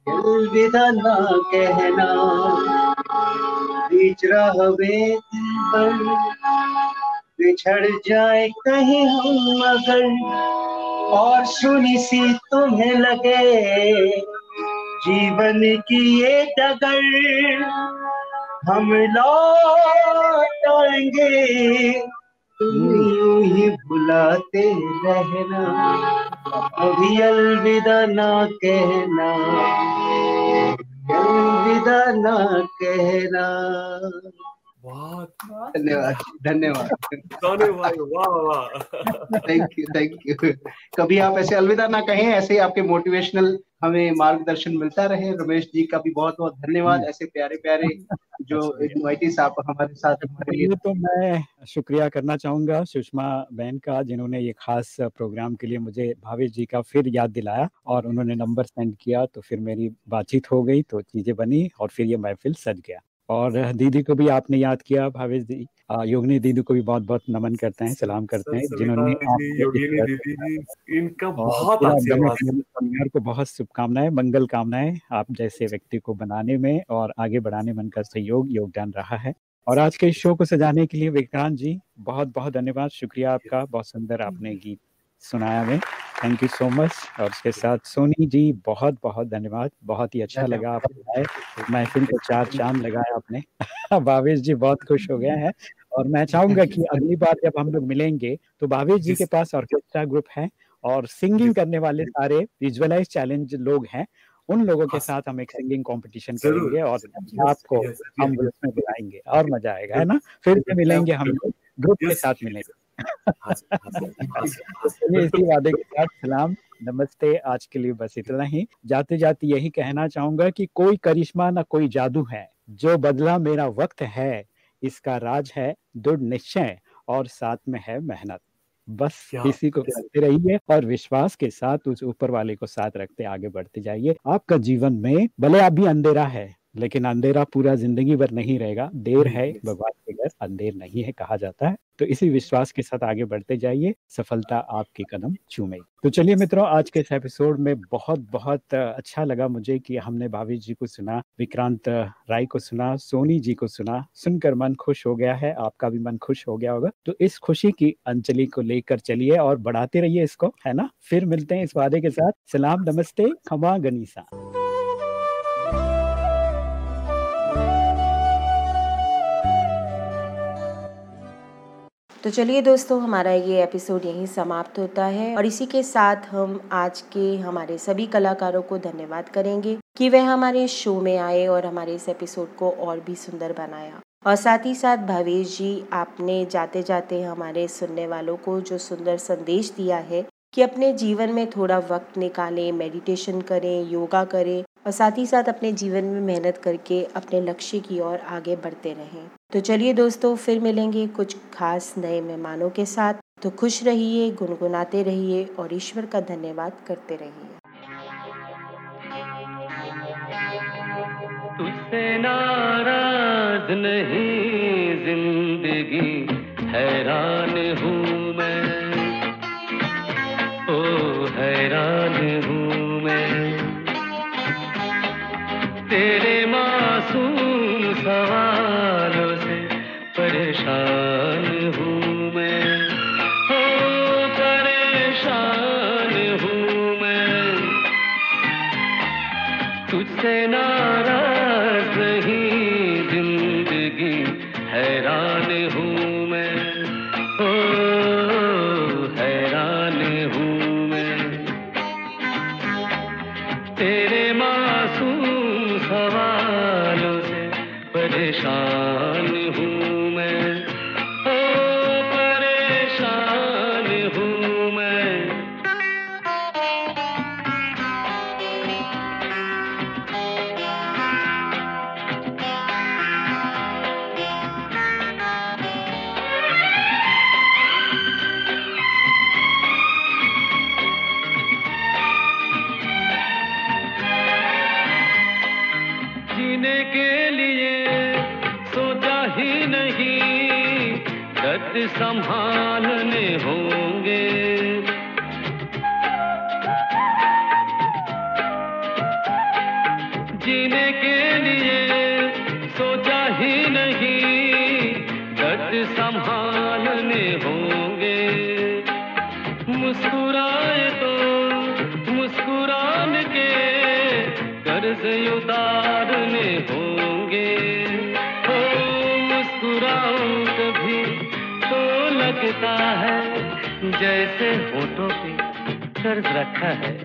Speaker 9: अलविदा ना कहना। बीच दिल पर बिछड़ जाए कहीं हम अगर
Speaker 10: और सुनी सी तुम्हें लगे जीवन की ये डगर। हम लौट आएँगे यूँ ही बुलाते रहना। अभी अलविदा ना कहना, अलविदा ना कहना।
Speaker 9: धन्यवाद धन्यवाद।
Speaker 5: गाने भाई वाह वाह।
Speaker 9: थैंक यू थैंक यू कभी आप ऐसे अलविदा ना कहें ऐसे ही आपके मोटिवेशनल हमें मार्गदर्शन मिलता रहे। रमेश जी का भी बहुत बहुत धन्यवाद ऐसे प्यारे प्यारे जो इनवाइटीज आप हमारे साथ हमारे लिए
Speaker 3: तो मैं शुक्रिया करना चाहूँगा सुषमा बहन का जिन्होंने ये खास प्रोग्राम के लिए मुझे भावेश जी का फिर याद दिलाया और उन्होंने नंबर सेंड किया तो फिर मेरी बातचीत हो गई तो चीज़ें बनी और फिर ये महफिल सज गया। और दीदी को भी आपने याद किया भावेश आ, योगिनी दीदी को भी बहुत बहुत नमन करते हैं सलाम करते हैं जिन्होंने
Speaker 5: इनका बहुत
Speaker 3: परिवार को बहुत शुभकामनाएँ मंगल कामनाएँ आप जैसे व्यक्ति को बनाने में और आगे बढ़ाने में उनका सहयोग योगदान रहा है। और आज के इस शो को सजाने के लिए विक्रांत जी बहुत बहुत धन्यवाद शुक्रिया आपका बहुत सुंदर आपने गीत सुनाया हमें। थैंक यू सो मच और उसके साथ सोनी जी बहुत बहुत धन्यवाद। बहुत ही अच्छा। लगा आपने महफिल को चार चाँद लगाया आपने। भावेश जी बहुत खुश हो गए हैं। और मैं चाहूँगा कि अगली बार जब हम लोग मिलेंगे तो भावेश जी के पास ऑर्केस्ट्रा ग्रुप है और सिंगिंग करने वाले सारे विजुअलाइज चैलेंज लोग हैं। उन लोगों के साथ हम एक सिंगिंग कंपटीशन करेंगे और आपको हम उसमें बुलाएँगे और मज़ा आएगा है ना? फिर से मिलेंगे हम ग्रुप के साथ मिलेंगे। इसी वादे के साथ सलाम नमस्ते आज के लिए बस इतना ही। जाते जाते यही कहना चाहूँगा कि कोई करिश्मा ना कोई जादू है। जो बदला मेरा वक्त है इसका राज है दृढ़ निश्चय और साथ में है मेहनत। बस इसी को करते रहिए और विश्वास के साथ उस ऊपर वाले को साथ रखते आगे बढ़ते जाइए। आपका जीवन में भले अभी अंधेरा है लेकिन अंधेरा पूरा ज़िंदगी भर नहीं रहेगा। देर है भगवान के घर अंधेर नहीं है कहा जाता है। तो इसी विश्वास के साथ आगे बढ़ते जाइए सफलता आपके कदम चूमेगी तो चलिए मित्रों आज के इस एपिसोड में बहुत बहुत अच्छा लगा मुझे कि हमने भाभी जी को सुना विक्रांत राय को सुना सोनी जी को सुना। सुनकर मन खुश हो गया है आपका भी मन खुश हो गया होगा। तो इस खुशी की अंजलि को लेकर चलिए और बढ़ाते रहिए इसको है ना? फिर मिलते हैं इस वादे के साथ। सलाम नमस्ते खमा गनीसा।
Speaker 1: तो चलिए दोस्तों, हमारा ये एपिसोड यहीं समाप्त होता है और इसी के साथ हम आज के हमारे सभी कलाकारों को धन्यवाद करेंगे कि वह हमारे शो में आए और हमारे इस एपिसोड को और भी सुंदर बनाया। और साथ ही साथ भावेश जी, आपने जाते जाते हमारे सुनने वालों को जो सुंदर संदेश दिया है कि अपने जीवन में थोड़ा वक्त निकालें मेडिटेशन करें योगा करें और साथ ही साथ अपने जीवन में मेहनत करके अपने लक्ष्य की ओर आगे बढ़ते रहें। तो चलिए दोस्तों, फिर मिलेंगे कुछ खास नए मेहमानों के साथ। तो खुश रहिए, गुनगुनाते रहिए और ईश्वर का धन्यवाद करते रहिए।
Speaker 10: तुझसे नाराज़ नहीं ज़िंदगी, हैरान हूँ तेरे मासूम सवालों से परेशान हूँ। कर्ज रखा है।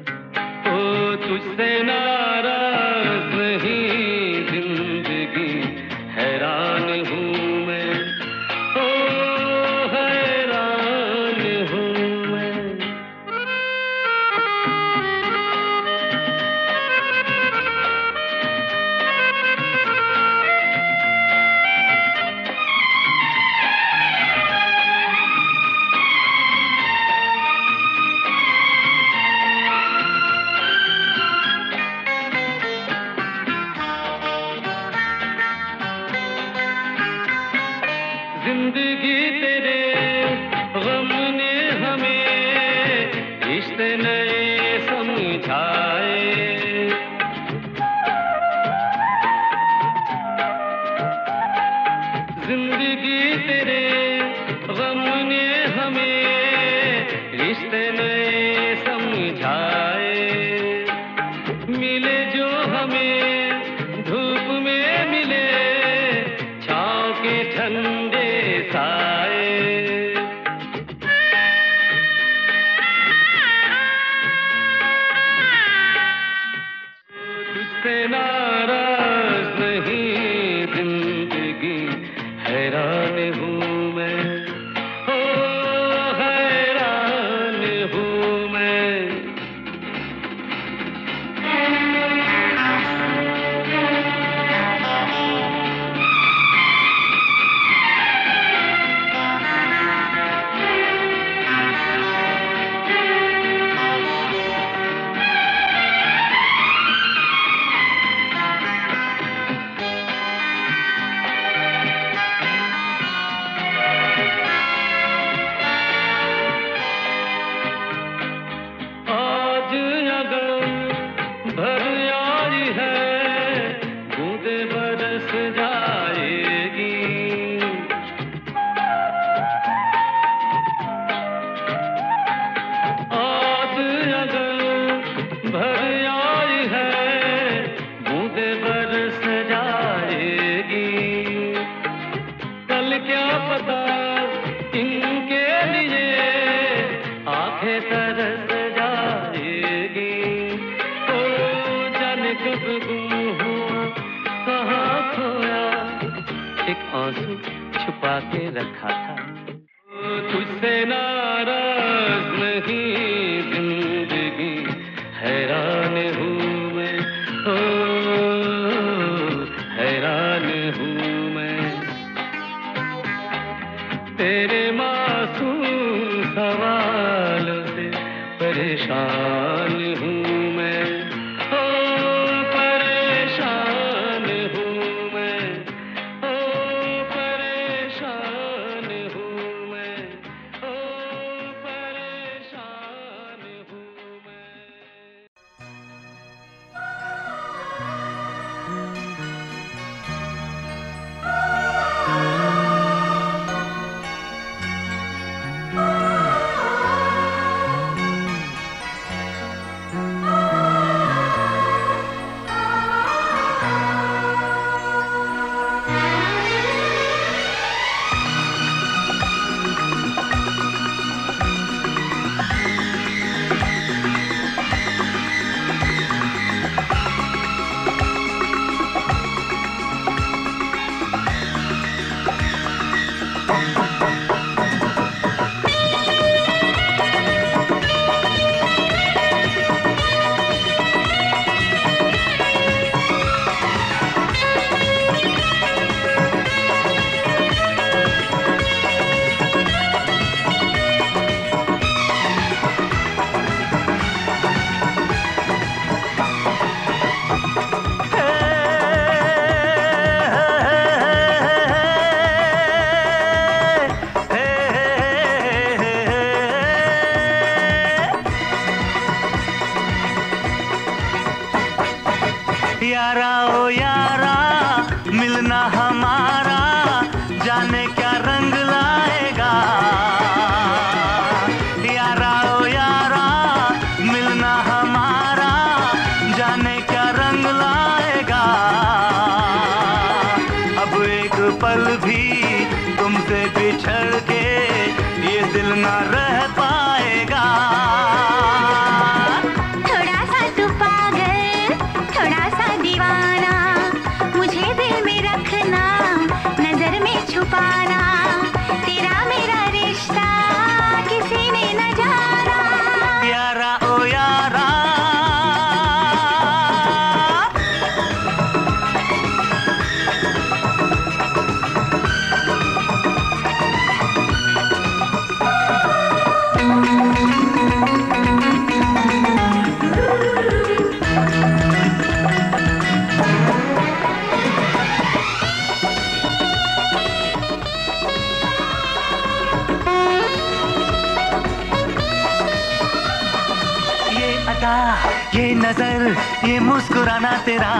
Speaker 15: नज़र ये मुस्कुराना तेरा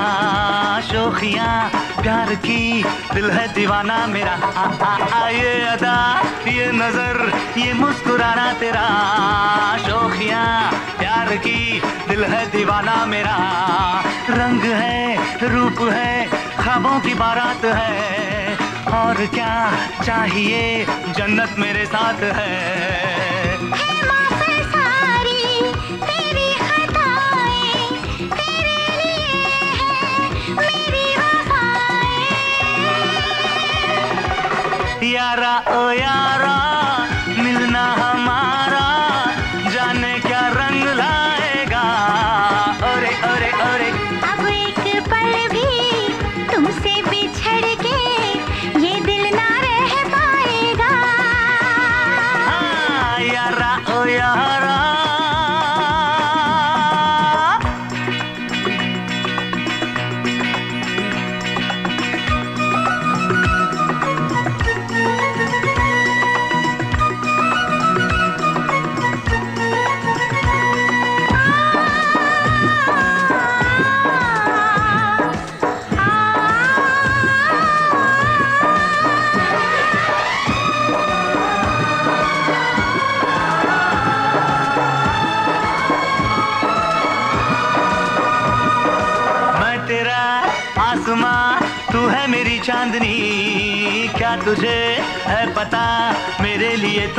Speaker 15: शोखिया प्यार की दिल है दीवाना मेरा। आ, आ, आ, ये अदा ये नज़र ये मुस्कुराना तेरा शोखिया प्यार की दिल है दीवाना मेरा। रंग है रूप है ख्वाबों की बारात है। और क्या चाहिए जन्नत मेरे साथ है? yara, oh yara.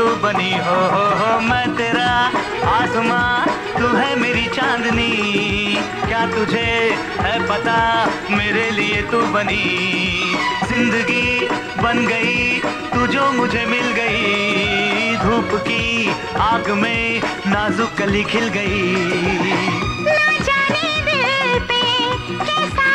Speaker 15: तू बनी हो हो हो, मैं तेरा आसमां तू है मेरी चांदनी। क्या तुझे है पता मेरे लिए तू बनी? ज़िंदगी बन गई, तू जो मुझे मिल गई। धूप की आग में नाजुक कली खिल गई।
Speaker 13: ना जाने दिल पे कैसा